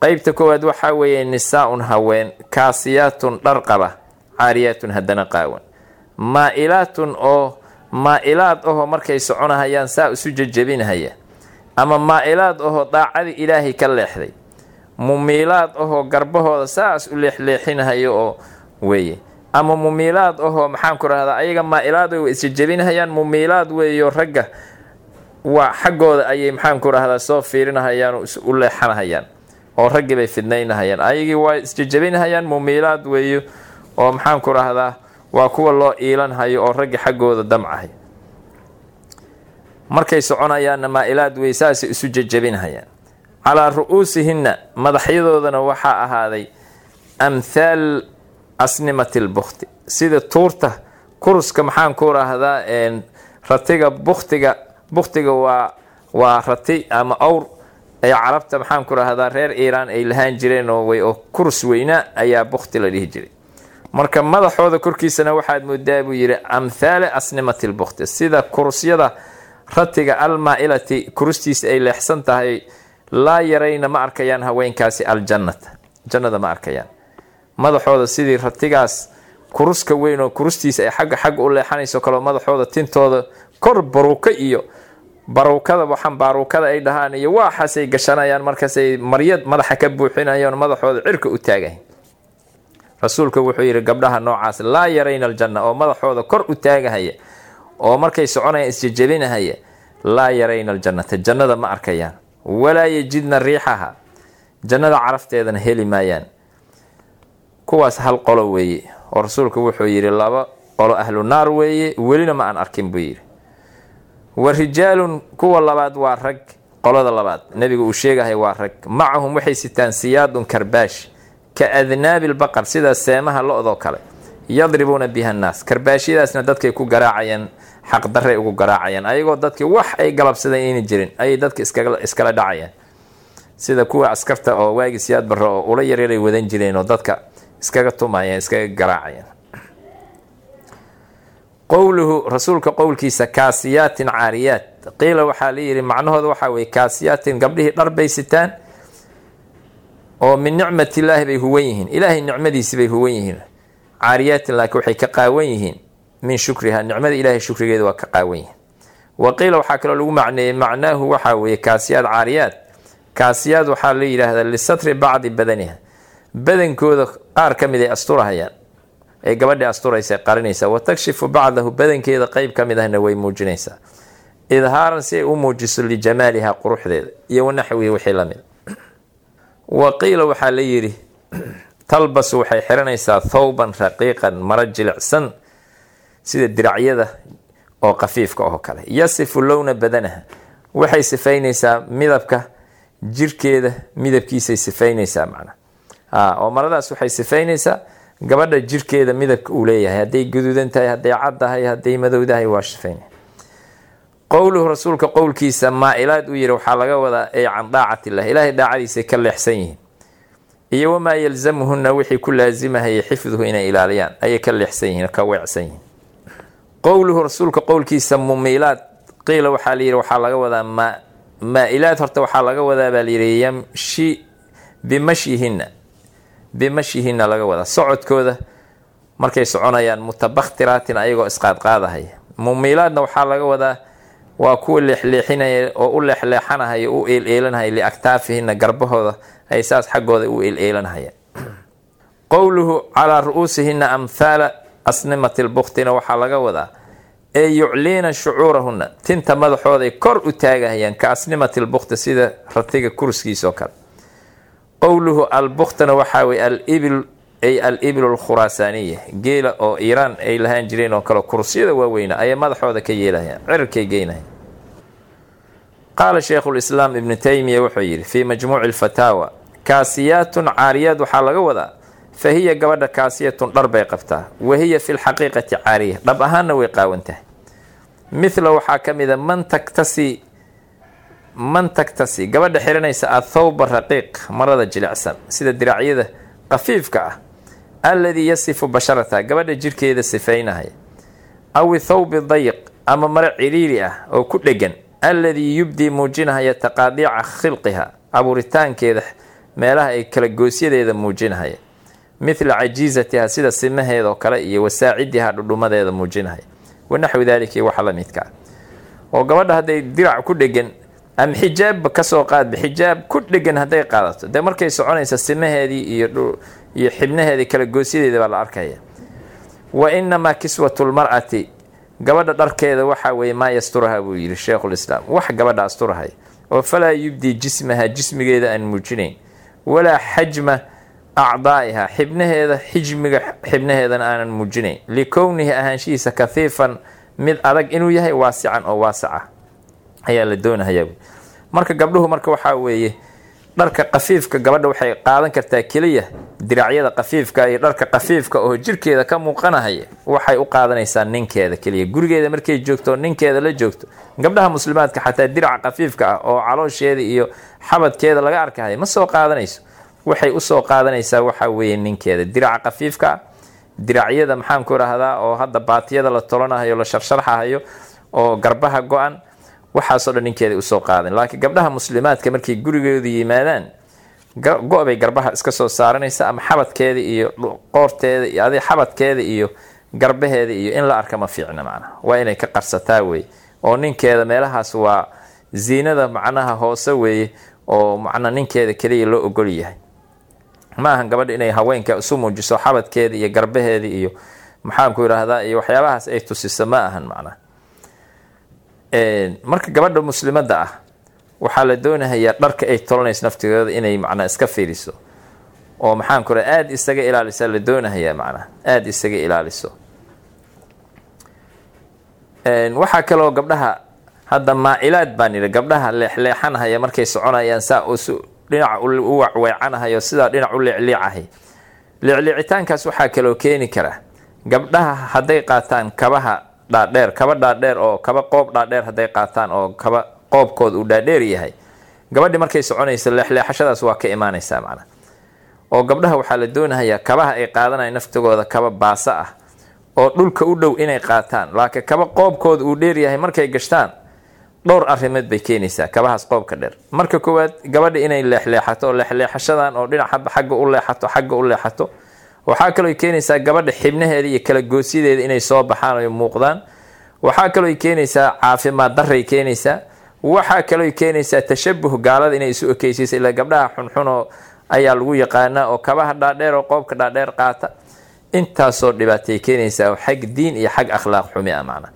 Qeybta koowaad waxaa weeye nisaa-un haween kaasiyaatun dhar qaba caariyaatun haddana qaawan. Maa-ilaatun oo maa-ilaad ahoo markay soconahayaan saa isu jejebinahaya ama maa-ilaad ahoo daacadii ilaahay ka leexday. Mumiilaad ahoo garbahooda saas u leexleexinahayo oo weeye ama mumiilaad ahoo maxaanku rahdaa ayaga maa-ilaad way isjejebinahayaan mumiilaad weeyo ragga. Waa xaggooda ayay maxaanku rahdaa soo fiirinahayaan oo u leexanahayaan oo raggii bay fidnaynahayaan ayagii waa isjejebinahayaan mumiilaad weeyo oo maxaanku rahdaa waa kuwa loo iilanhayo oo raggi xaggooda damcahay markay soconayaanna maa-ilaad wey saasay isu jejebinhayaan calaa ru-uusihinna madaxyadoodana waxaa ahaaday amthaal asnimati lbukti sida tuurta kuruska maxaan ku rahdaa ratiga buktiga buktiga waa waa rati ama awr. Ee carabta maxaan ku rahdaa reer iiraan ay lahaan jireen oo kurus weynaa ayaa bukti la dhihi jiray. Marka madaxooda korkiisana waxaad moodaa buu yidhi amthaale asnimati lbukti sida kurusyada ratiga almaa-ilati kurustiisa ay leexsan tahay laa yarayna ma arkayaan haweenkaasi aljannata. Jannada ma arkayaan madaxooda sidii ratigaas kuruska weyn oo kurustiisa ay xagga xagga u leexanayso kaleo madaxooda tintooda kor baruuka iyo baruukada waxaan baaruukada ay dhahaan iyo waaxaasay gashanayaan markaasay maryad madaxa ka buuxinayaan madaxooda cirka u taagahay rasuulka wuxuu yidhi gabdhaha noocaas laa yarayna aljanna oo madaxooda kor u taagahaya oo markay soconayaan isjejebinahaya laa yarayna aljannata jannada ma arkayaan. Walaa yajidna riixaha jannada carafteedana heli maayaan kuwaas hal qolo weeye oo rasuulku wuxuu yidhi laba qolo ahlu naar weeye welina ma aan arkin buu yidhi. Wa rijaalun kuwa labaad waa rag qolada labaad. Nebiga uu sheegahay waa rag. Macahum waxay sitaan siyaadun karbaash ka adnaabi lbaqar sida seemaha lo-doo kale. Yadribuuna biha annaas. Karbaashiyadaasna dadkay ku garaacayaan xaqdarray ugu garaacayaan ayagoo dadkii wax ay galabsadeen ayna jirin ayay dadka iskala dhacayaan. Sida kuwa askarta oo waagi siyaad barre oo ula yaryaray wadan jireen oo dadka iskaga tumayaan iskaga garaacayaan qowluhu rasuulka qowlkiisa kaasiyaatin caariyaat. Qiila waxaa la yidhi macnahooda waxaa weye kaasiyaatin gabdhihii dhar bay sitaan oo min nicmatillaahi bay huwan yihiin. Ilaahay nicmadiisi bay huwan yihiin. Caariyaatin laakiin waxay ka qaawan yihiin. Min shukriha nicmada ilaahay shukrigeeda waa ka qaawan yihiin. Wa qiila waxaa kaloo lagu macneeyey macnaahu waxaa weeye kaasiyaad caariyaad. Kaasiyaad waxaa la yidhaahdaa lisatri bacdi badaniha. Badankooda qaar ka mid ay asturahayaan ay gabadhii asturaysa qarinaysaa wa takshifu bacdahu badankeeda qeyb ka mid ahna way muujinaysaa. Idhaaran si ay u muujiso lijamaaliha quruxdeeda iyo wanaxwihi wixii la mid wa qiila waxaa la yidhi talbasu waxay xiranaysaa thawban raqiiqan maro jilicsan sida diracyada oo khafiifka oo kale. Yasifu lowna badanaha waxay sifaynaysaa midabka jirkeeda midabkiisay sifaynaysaa macna oo maradaas waxay sifaynaysaa gabadha jirkeeda midabka uu leeyahay hadday guduudan tahay hadday caddahay hadday madowdahay waa sifaynay qowluhu rasuulka qowlkiisa maa-ilaad uu yihi waxaa laga wadaa ay can daacatillah ilaahay daacadiisay ka leexsan yihiin. Iyo wamaa yalzamuhuna wixii ku laasimahayay xifduhu inay ilaaliyaan ayay ka leexsan yihiin ka weecsan yihiin. Qowluhu rasuulka qowlkiisa mumiilaad qiila waxaa la yidhi waxaa laga wadaa ma maa-ilaad horta waxaa laga wadaa baa layidhi yamshi bimashyihinna bimashyihinna laga wadaa socodkooda. Markay soconayaan mutabaktiraatin ayagoo isqaadqaadahaya mumiilaadna waxaa laga wadaa waa kuwa leexleexinaya oo u leexleexanahaya u eeleelanhaya liaktaafihinna garbahooda ay saas xaggooda u eeleelanhayaan qowluhu calaa ru-uusihinna amhaala asnimati lbuktina waxaa laga wadaa ee yucliina shucuurahunna tinta madaxooday kor u taagahayaan ka asnimati lbukti sida ratiga kurskiisoo kale qowluhu albuktana waxaa weye alibil ay alibilu alkhuraasaaniya geela oo iiraan ay lahaan jireen oo kale kursiyada waaweyna ayay madaxooda ka yeelahayaan cirarkay geynaya qaala sheikhulislaam ibnu taymiya wuxuu yidhi fii majmuuci lfataawa kaasiyaatun caariyaad waxaa laga wadaa fa hiya gabadha kaasiyatun dhar bay qabtaa wa hiya fi lxaqiiqati caariya dhab ahaanna way qaawan tahay. Mithla waxaa ka mida man taktasi man taktasi gabadha xiranaysa athawba raqiiq marada jilicsan sida diracyada qafiifka ah alladii yasifu basharata gabadha jirkeeda sifaynahaya aw thawbi dayiq ama maro ciriiri ah oo ku dhegan alladii yubdii muujinahaya taqaadiica khilqiha abuuritaankeeda meelaha ay kala goosyadeeda muujinahaya mithla cajiizatiha sida simaheeda oo kale iyo wasaacidiha dhudhumadeeda muujinahaya wanaxwi daalika waxa la midkaa oo gabadha hadday dirac ku dhegan ama xijaabba ka soo qaadba xijaab ku dhegan hadday qaadato. Dee markay soconaysa simaheedii iyo iyo xibnaheedii kala goosyadeeda baa la arkaya. Wa inamaa kiswatu lmar'ati gabadha dharkeeda waxaa weeye maa yasturaha buu yidhi sheikhulislaam wax gabadha asturahay oo falaa yubdii jismaha jismigeeda aan muujinayn. Walaa xajma acdaa'iha xibnaheeda xijmiga xibnaheedana aanan muujinayn. Likownihi ahaanshihiisa kahiifan mid adag inuu yahay waasican oo waasaca ayaa la doonahayaa marka gabdhuhu marka waxaa weeye dharka kafiifka gabadha waxay qaadan kartaa keliya diracyada kafiifka iyo dharka kafiifka oo jirkeeda ka muuqanahaya waxay u qaadanaysaa ninkeeda keliya. Gurigeeda markay joogto ninkeeda la joogto. Gabdhaha muslimaadka xataa diraca kafiifka ah oo caloosheeda iyo xabadkeeda laga arkahaya ma soo qaadanayso. Waxay u soo qaadanaysaa waxaa weeye ninkeeda. Diraca kafiifka ah diracyada maxaanku idhaahdaa oo hadda baatiyada la tolanahayo la sharsharxahayo oo garbaha go-an waxaasoo dhan ninkeeda u soo qaadan laakiin gabdhaha muslimaadka markay gurigooda yimaadaan go-bay garbaha iska soo saaranaysa ama xabadkeeda iyo qoorteeda iyo adi xabadkeeda iyo garbaheeda iyo in la arka ma fiicna macnaha waa inay ka qarsataa wey. Oo ninkeeda meelahaas waa ziinada macnaha hoose weeye oo macna ninkeeda keliya loo ogol yahay. Ma ahan gabadha inay haweenka isu muujiso xabadkeeda iyo garbaheeda iyo maxaanku idhaahdaa iyo waxyaabahaas ay tusiso ma ahan macnaha marka gabadha muslimada ah waxaa la doonahayaa dharka ay tolanayso naftigeeda inay macnaa iska fiiriso. Oo maxaanku raa aada isaga ilaalisa la doonahayaa macnaha aada isaga ilaaliso. Waxaa kaloo gabdhaha hadda maa-ilaad baan yidhi gabdhaha leexleexanahaya markay soconayaan saa usu dhinac u wacweecanahayo sidaa dhinac u leecliicahay leecliicitaankaas waxaa kaloo keeni kara gabdhaha hadday qaataan kabaha dhaadheer kaba dhaadheer oo kaba qoob dhaadheer hadday qaataan oo kaba qoobkood uu dhaadheer yahay. Gabadhi markay soconayso leexleexashadaas waa ka imaanaysaa macnaa oo gabdhaha waxaa la doonahayaa kabaha ay qaadanaya naftigooda kaba baasa ah oo dhulka u dhow inay qaataan laakiin kaba qoobkooda uu dheeryahay markay gashtaan dhowr arrimood bay keenaysaa kabahaas qoobka dheer. Marka koowaad gabadha inay leexleexato leexleexashadan oo dhinac haba xagga u leexato xagga u leexato waxaa kaloo keenaysaa gabadha xibnaheeda iyo kala goosyadeeda inay soo baxaan oy muuqdaan. Waxaa kaloo keenaysaa caafimaad daray keenaysaa. Waxaa kaloo keenaysaa tashabuh gaalada inay isu ekeysiisa ilaa gabdhaha xunxunoo ayaa lagu yaqaanaa oo kabaha dhaadheer oo qoobka dhaadheer qaata. Intaasoo dhibaatay keenaysaa xag diin iyo xag akhlaaq xumi ah macna.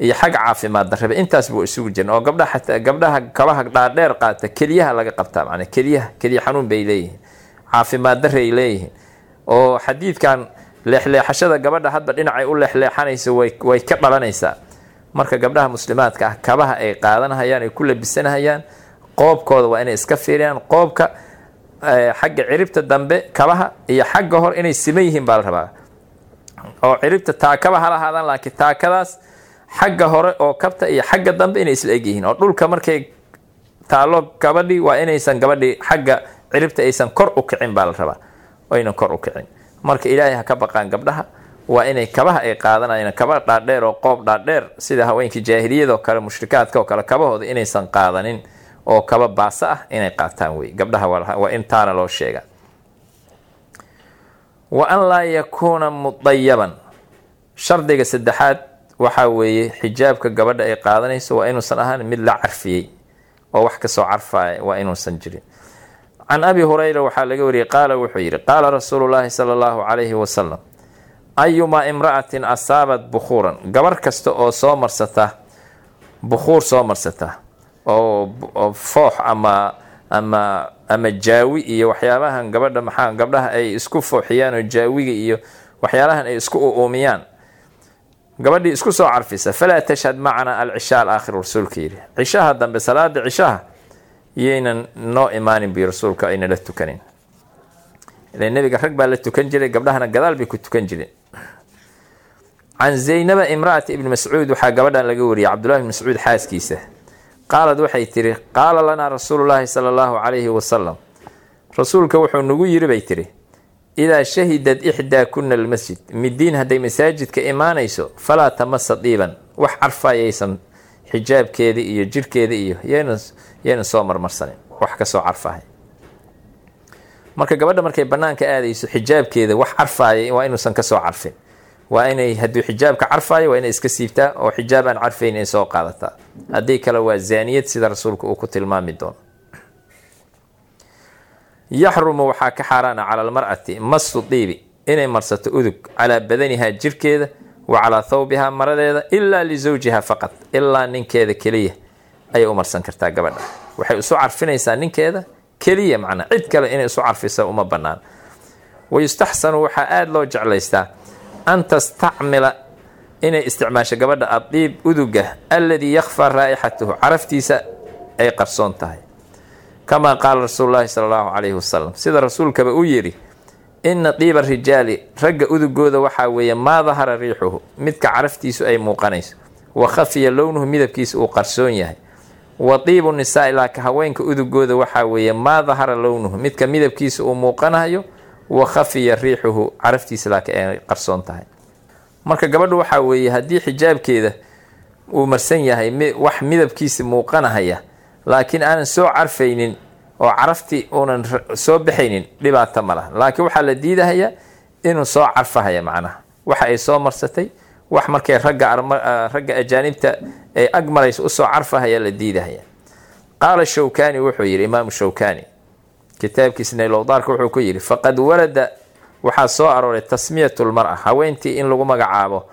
Iyo xag caafimaad darraba intaas buu isugu jiran oo gabdhaha xataa gabdhaha kabaha dhaadheer qaata keliyaha laga qabtaa macna keliyaha keliya xanuun bay leeyihiin. Caafimaad daray leeyihiin oo xadiidkan leexleexashada gabadha hadba dhinacay u leexleexanayso way ka dhalanaysaa. Marka gabdhaha muslimaadka ah kabaha ay qaadanahayaan ay ku labisanahayaan qoobkooda waa inay iska fiiriyaan. Qoobka xagga ciribta dambe kabaha iyo xagga hor inay siman yihiin baa la rabaa. Oo ciribta taakaba hala ahaadaan laakiin taakadaas xagga hore oo kabta iyo xagga dambe inay isla egyihiin oo dhulka markay taalo gabadhii waa inaysan gabadhii xagga ciribta aysan kor u kicin baa la rabaa aynan kor u kicin. Marka ilaahay ha ka baqaan gabdhaha waa inay kabaha ay qaadanayaan kaba dhaadheer oo qoob dhaadheer sida haweenkii jaahiliyadoo kale mushrikaadka oo kale kabahooda inaysan qaadanin oo kaba baasa ah inay qaataan wey. Gabdhaha waa intaana loo sheega wa an laa yakuuna mudayaban shardiga saddexaad waxaa weeye xijaabka gabadha ay qaadanayso waa inuusan ahaan mid la carfiyey oo wax ka soo carfaya waa inuusan jirin can abi hurayra waxaa laga wariyey qaala wuxuu yidhi qaala rasuulu llaahi sala allahu calayhi wasalam ayumaa imra'atin asaabat bukhuuran? Gabar kasta oo soo marsata bukhuur soo marsata oo foox ama ama ama jaawi iyo waxyaabahan gabadha maxaa gabdhaha ay isku fooxiyaan oo jaawiga iyo waxyaalahan ay isku uumiyaan gabadhii isku soo carfisa falaa tashhad macana alcishaa alaakhir rasuulka yidhi. Cishaha dambe salaada cishaha yaynan noo imaanin bi rasuulka ayna la tukanin. Ila nebiga rag baa la tukan jiray gabdhahana gadaal bay ku tukan jireen. Can zaynaba imra'ati ibni mascuud waxaa gabadhan laga wariyay cabdullahi bn mascuud xaaskiisa. Qaalad waxay tiri qaala lanaa rasuulullaahi sala allahu calayhi wasalam rasuulka wuxuu nagu yiri bay tiri idaa shahidad ixdaa kuna almasjid. Midiin hadday masaajidka imaanayso falaa tamasa diiban wax carfayaysan xijaabkeeda iyo jirhkeeda iyo yaynan soo marmarsanin wax ka soo carfahay. Marka gabadha markay banaanka aadayso xijaabkeeda wax carfaaya waa inuusan ka soo carfin. Waa inay hadduu xijaabka carfaayo waa inay iska siibtaa oo xijaab aan carfayn ay soo qaadataa. Haddii kale waa zaaniyad sida rasuulka uu ku tilmaami doono. Yaxrumu waxaa ka xaaraana cala almar'ati masu diibi inay marsato udug calaa badanihaa jirkeeda wa calaa thawbihaa maradeeda ilaa lisawjiha faqad ilaa ninkeeda keliya ayay u marsan kartaa gabadha. Waxay isu carfinaysaa ninkeeda keliya macnaa cid kale inay isu carfisa uma bannaan. Wayustaxsanu waxaa aada loo jeclaystaa an tastacmila inay isticmaasho gabadha adiib uduga alladii yakfaa raa'ixatuhu caraftiisa ay qarsoon tahay. Kamaa qaala rasuulu llaahi sala allahu calayhi wasalam sida rasuulkaba uu yidhi ina diiba rijaali ragga udugooda waxaa weeye maa dahara riixuhu midka caraftiisu ay muuqanayso wa khafiya lownuhu midabkiisa uu qarsoon yahay wa diibu nisaai laaka haweenka udugooda waxaa weeye maa dahara lownuhu midka midabkiisa uu muuqanayo wa khafiya riixuhu. Caraftiisa laaka ay qarsoon tahay. Marka gabadhu waxaa weeye haddii xijaabkeeda uu marsan yahay wax midabkiisa muuqanahaya laakiin aanan soo carfaynin oo caraftii uunan soo baxaynin dhibaato ma laha. Laakiin waxaa la diidahayaa inuu soo carfahaya macnaha. Waxa ay soo marsatay wax markay ragga ragga ajaanibta ay ag marayso u soo carfahaya la diidahaya. Qaala shawkani wuxuu yidhi imaamu shawkani kitaabkiisa naylowdaarka wuxuu ku yidhi faqad warada waxaa soo arooray tasmiyatu lmar-a haweentii in lagu magacaabo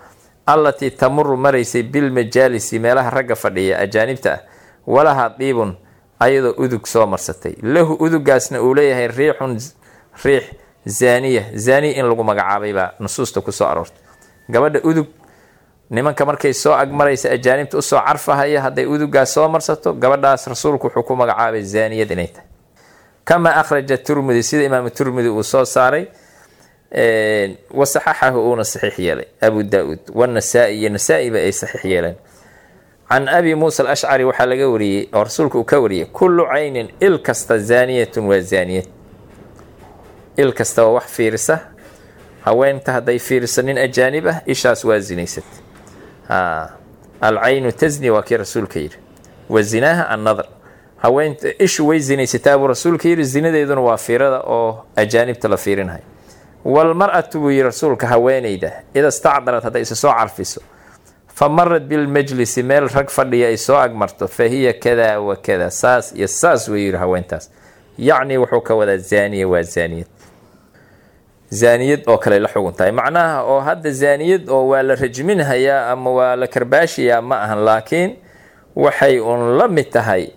allatii tamuru maraysay bilmajaalisi meelaha ragga fadhiya ajaanibta ah walaha diibun ayadoo udug soo marsatay. Lahu udugaasna uu leeyahay riixun riix zaaniya zaaniya in lagu magacaabay baa nusuusta ku soo aroortay. Gabadha udug nimanka markay soo agmaraysa ajaanibta u soo carfahaya hadday udugaas soo marsato gabadhaas rasuulku wuxuu ku magacaabay zaaniyad inay tahay. Kamaa akhraja turmudi sida imaamu turmudi uu soo saaray wasaxaxahu uuna saxiix yeelay abu daa-uud wanasaa-i iyo nasaa-iba ay saxiix yeeleen. Can abi muusa alashcari waxaa laga wariyey oo rasuulka uu ka wariyey kullu caynin il kasta zaaniyatun waa zaaniyad il kasta waa wax fiirisa haweenta hadday fiiriso nin ajaanib ah ishaas waa zinaysat alcaynu tasni waa kii rasuulka yidhi. Wa zinaaha annadar. Haweenta ishu way zinaysataa buu rasuulka yidhi zinadeeduna waa fiirada oo ajaanibta la fiirinhayo walmar-atu buu yidhi rasuulka haweenayda ida stacdarat hadday isa soo carfiso. Fa marad bilmajlisi meel rag fadhiya ay soo agmarto. Fa hiya kada wa kada saas iyo saas wuu yidhi haweentaas yacni wuxuu ka wadaa zaaniya waa zaaniyad zaaniyad oo kale la xugun tahay. Macnaha oo hadda zaaniyad oo waa la rajminhayaa ama waa la karbaashayaa ma ahan laakiin waxay uun la mid tahay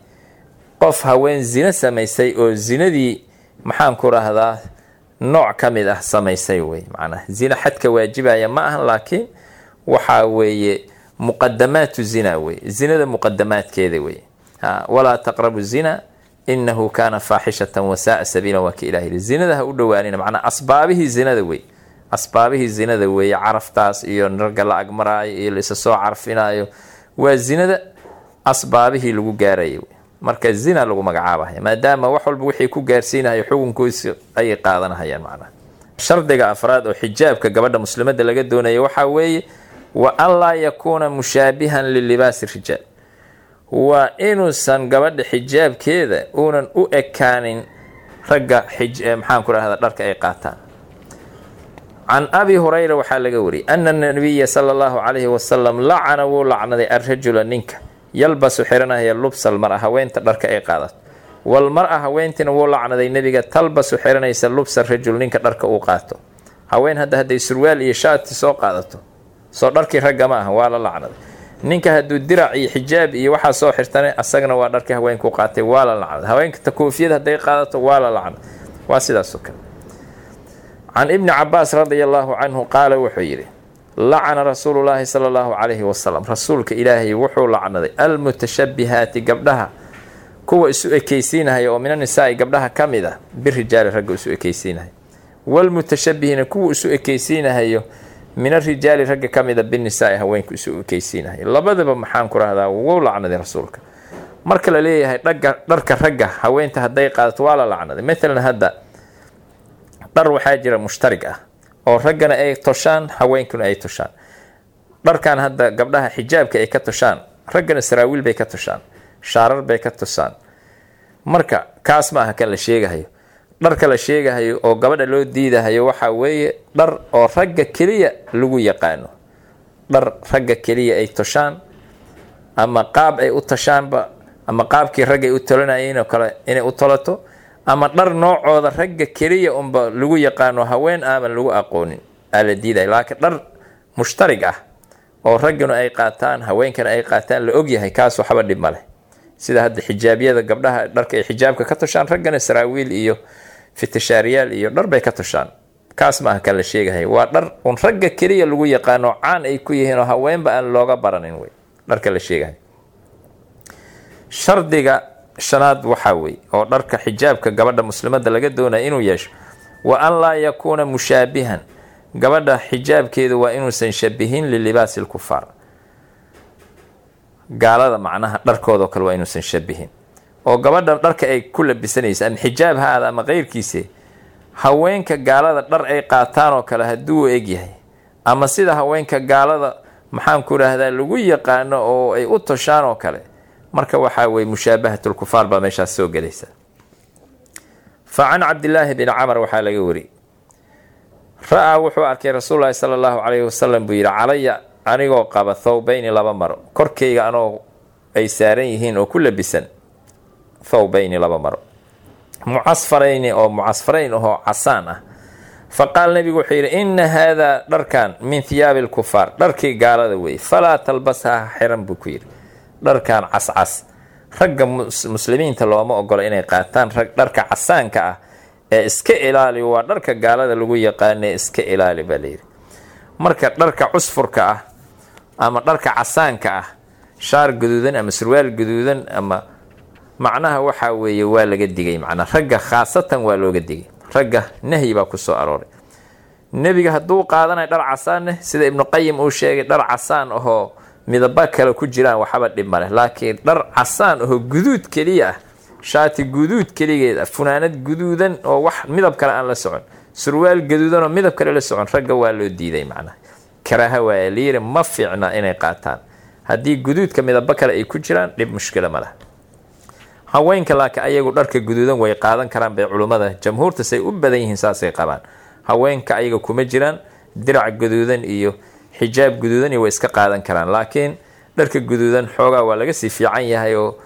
qof haween zino samaysay oo zinadii maxaan ku rahdaa nooc ka mid ah samaysay wey. Macnaha zina xadka waajibaya ma ahan laakiin waxaa weeye muqadamaatu zina wey. Zinada muqadamaadkeeda wey. Walaa taqrabu zina inahu kaana faaxishatan wasaaa sabiila waa ka ilah yidhi zinada ha u dhowaanina macnaa asbaabihii zinada wey asbaabihii zinada weeye caraftaas iyo ragga la agmaraayo iyo la isa soo carfinaayo waa zinada asbaabihii lagu gaaraya wey marka zina lagu magacaabahaya maadaama wax walba wixii ku gaarsiinahayo xukunkoisi ayay qaadanahayaan macnaha shardiga afraad oo xijaabka gabadha muslimadda laga doonaya waxaa weeye wa an laa yakuuna mushaabihan lilibaasi rijaal waa inuusan gabadha xijaabkeeda uunan u ekaanin ragga maxaan ku rahda dharka ay qaataan. Can abi hurayra waxaa laga wariyay ana nabiya sala allahu calayhi wasalam lacana wuu lacnaday arrajula ninka yalbasu xiranaya lubsal mar-a haweenta dharka ay qaadato walmar-a haweentina wuu lacnaday nebiga talbasu xiranaysa lubsa rajul ninka dharka uu qaato. Haween hadda hadday surwaal iyo shaati soo qaadato soo dharkii ragga ma aha waa la lacnaday ninka hadduu dirac iyo xijaab iyo waxaa soo xirtana asagana waa dharkii haweenku qaatay waa la lacnaday haweenka koofiyad hadday qaadato waa la lacnaday waa sidaasoo kale. Can ibni cabaas radia allaahu canhu qaala wuxuu yidhi lacana rasuulu llaahi sala allahu calayhi wasalam. Rasuulka ilaahay wuxuu lacnaday almutashabihaati gabdhaha kuwa isu ekaysiinahaya oo mina nisaai gabdhaha ka mid ah birijaali ragga isu ekaysiinahaya. Walmutashabihiina kuwa isu ekaysiinahayo min arijaali ragga ka mida haweenku isu ekaysiinahay labadaba maxaan ku rahdaa wuu lacnaday rasuulka. Marka la leeyahay dharka ragga haweenta hadday qaadato waa la lacnaday. Matalan hadda dhar waxaa jira mushtarig ah oo raggana ay toshaan haweenkuna ay toshaan. Dharkan hadda gabdhaha xijaabka ay ka toshaan raggana saraawiil bay ka toshaan shaarar bay ka tosaan. Marka kaas ma aha kan la sheegahayo dharka la sheegahayo oo gabadha loo diidahayo waxaa weeye dhar oo ragga keliya lagu yaqaano. Dhar ragga keliya ay toshaan ama qaab ay u tashaanba ama qaabkii raggay u tolanayeen oo kale inay u tolato ama dhar noocooda ragga keliya unba lagu yaqaano haween aaman lagu aqoonin aa la diidaya laakiin dhar mushtarig ah oo ragganu ay qaataan haweenkana ay qaataan la ogyahay kaas waxba dhib leh. Sida hadda xijaabyada gabdhaha dharka ay xijaabka ka toshaan raggana saraawiil iyo fitishaariyaal iyo dhar bay ka toshaan kaas maaha kan la sheegahay waa dhar un ragga keliya lagu yaqaano caan ay ku yihiin oo haweenba aan looga baranin wey. Dharka la sheegahay shardiga shanaad waxaa wey oo dharka xijaabka gabadha muslimadda laga doonaya inuu yeesho wa an laa yakuuna mushaabihan. Gabadha xijaabkeedu waa inuusan shabihin lilibaasi lkufaar gaalada macnaha dharkoodao kale waa inuusan shabihin oo gabadha dharka ay ku labisanaysa ama xijaab ha ama keyrkiise haweenka gaalada dhar ay qaataan oo kale hadduu egyahay ama sida haweenka gaalada maxaan ku idhaahdaa lagu yaqaano oo ay u toshaan oo kale. Marka waxaa weye mushaabahatulkufaar baa meeshaas soo gelaysa. Fa can cabdilaahi bni camar waxaa laga wari. Ra'aa wuxuu arkay rasuululahi sala allahu calayhi wasalam buu yidhi calaya anigoo qaba thawbayni laba maro korkayga anoo ay saaran yihiin oo ku labisan thawbayni laba maro mucasfarayni oo mucasfarayn ahoo casaan ah. Fa qaal nebigu wuxuu yidhi inna haadaa dharkan min hiyaabi lkufaar dharkii gaalada weeye falaa talbasha xiran buu ku yidhi. Dharkan cascas. Ragga muslimiinta looma ogola inay qaataan dharka casaanka ah ee iska ilaali. Waa dharka gaalada lagu yaqaanee iska ilaali baa layidhi marka dharka cusfurka ah ama dharka casaanka ah shaar gaduudan ama surwaal gaduudan ama macnaha waxaa weeye waa laga digay macnaa ragga khaasatan waa looga digay. Ragga nahyi baa ku soo arooray. Nebiga hadduu qaadanayo dhar casaanne sida ibnu qayim uu sheegay dhar casaan ahoo midaba kale ku jiraan waxaba dhib maleh laakiin dhar casaan ahoo guduud keliya ah shaati guduud keligeed funaanad guduudan oo wax midab kale aan la socon surwaal gaduudan oo midab kale la socon ragga waa loo diiday macnaha. Karaaha waaya layiri ma fiicna inay qaataan. Haddii guduudka midabo kale ay ku jiraan dhib mushkila ma leh haweenka laakiin ayagu dharka guduudan way qaadan karaan bay culummada jamhuurta say u badan yihiin saasay qabaan. Haweenka ayaga kuma jiraan dirac guduudan iyo xijaab guduudan iyo way iska qaadan karaan. Laakiin dharka guduudan xoogaa waa laga sii fiican yahay oo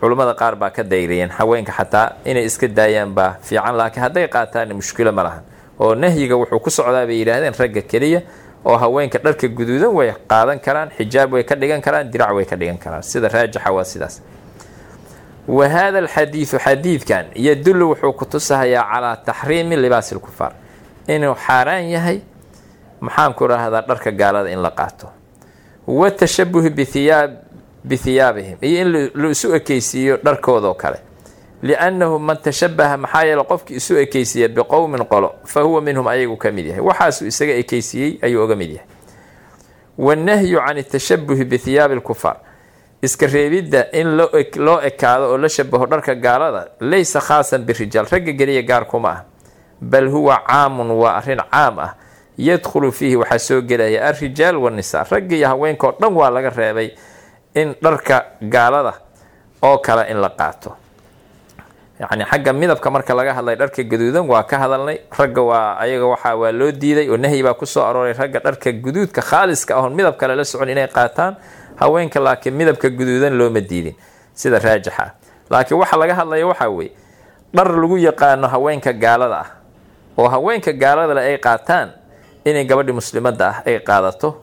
culummada qaar baa ka dayriyeen. Haweenka xataa inay iska daayaan baa fiican laakiin hadday qaataan mushkilo ma lahan. Oo nahyiga wuxuu ku socdaa bay yidhaahdeen ragga keliya oo haweenka dharka guduudan way qaadan karaan xijaab way ka dhigan karaan dirac way ka dhigan karaan. Sida raajixa waa sidaas wa hada alxadiidu xadiidkan yadullu wuxuu ku tusahayaa calaa taxriimi libaasi lkufaar inuu xaaraan yahay maxaan ku rahdaa dharka gaalada in la qaato. Watashabuhi bihiyaab bihiyaabihim iyo in la isu ekeysiiyo dharkoodoo kale. Liannahu man tashabaha maxaa yeele qofkii isu ekeysiiya biqowmin qolo fa huwa minhum ayagu ka mid yahay. Waxaasuu isaga ekeysiiyey ayuu oga mid yahay. Wannahyu can atashabuhi bihiyaabi lkufaar iska reebidda in loo ekaado oo la shabaho dharka gaalada laysa khaasan birijaal ragga geliya gaar kuma ah bal huwa caamun waa arrin caam ah yadkhulu fiihi waxaa soo gelaya alrijaal wannisaa ragga iyo haweenkaoo dhan waa laga reebay in dharka gaalada oo kale in la qaato. Yacni xagga midabka marka laga hadlay dharka gaduudan waa ka hadalnay ragga waa ayaga waxa waa loo diiday oo nahyi baa ku soo arooray ragga dharka guduudka khaaliska ahoon midab kale la socon inay qaataan haweenka laakiin midabka guduudan looma diidin. Sida raajixa laakiin waxa laga hadlaya waxaa weeye dhar lagu yaqaano haweenka gaalada ah oo haweenka gaalada leh ay qaataan inay gabadhi muslimadda ah ay qaadato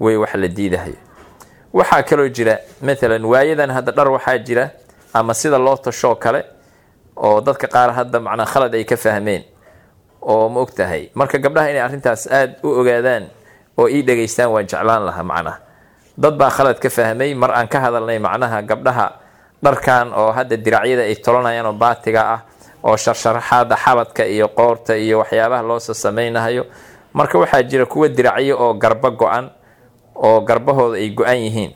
way wax la diidahayo. Waxaa kaloo jira maalan waayadan hadda dhar waxaa jira ama sida loo tashoo kale oo dadka qaar hadda macnaa khalad ay ka fahmeen oo ma og marka gabdhaha inay arrintaas aada u ogaadaan oo ii dhegaystaan waan jeclaan lahaa macnaha dad baa khalad ka fahmay mar aan ka hadalnay macnaha gabdhaha dharkan oo hadda diracyada ay tolanayaan oo baatiga ah oo sharsharaxaada xabadka iyo qoorta iyo waxyaabaha loosoo samaynahayo marka waxaa jira kuwa diracyo oo garba go-an oo garbahooda ay go-an yihiin.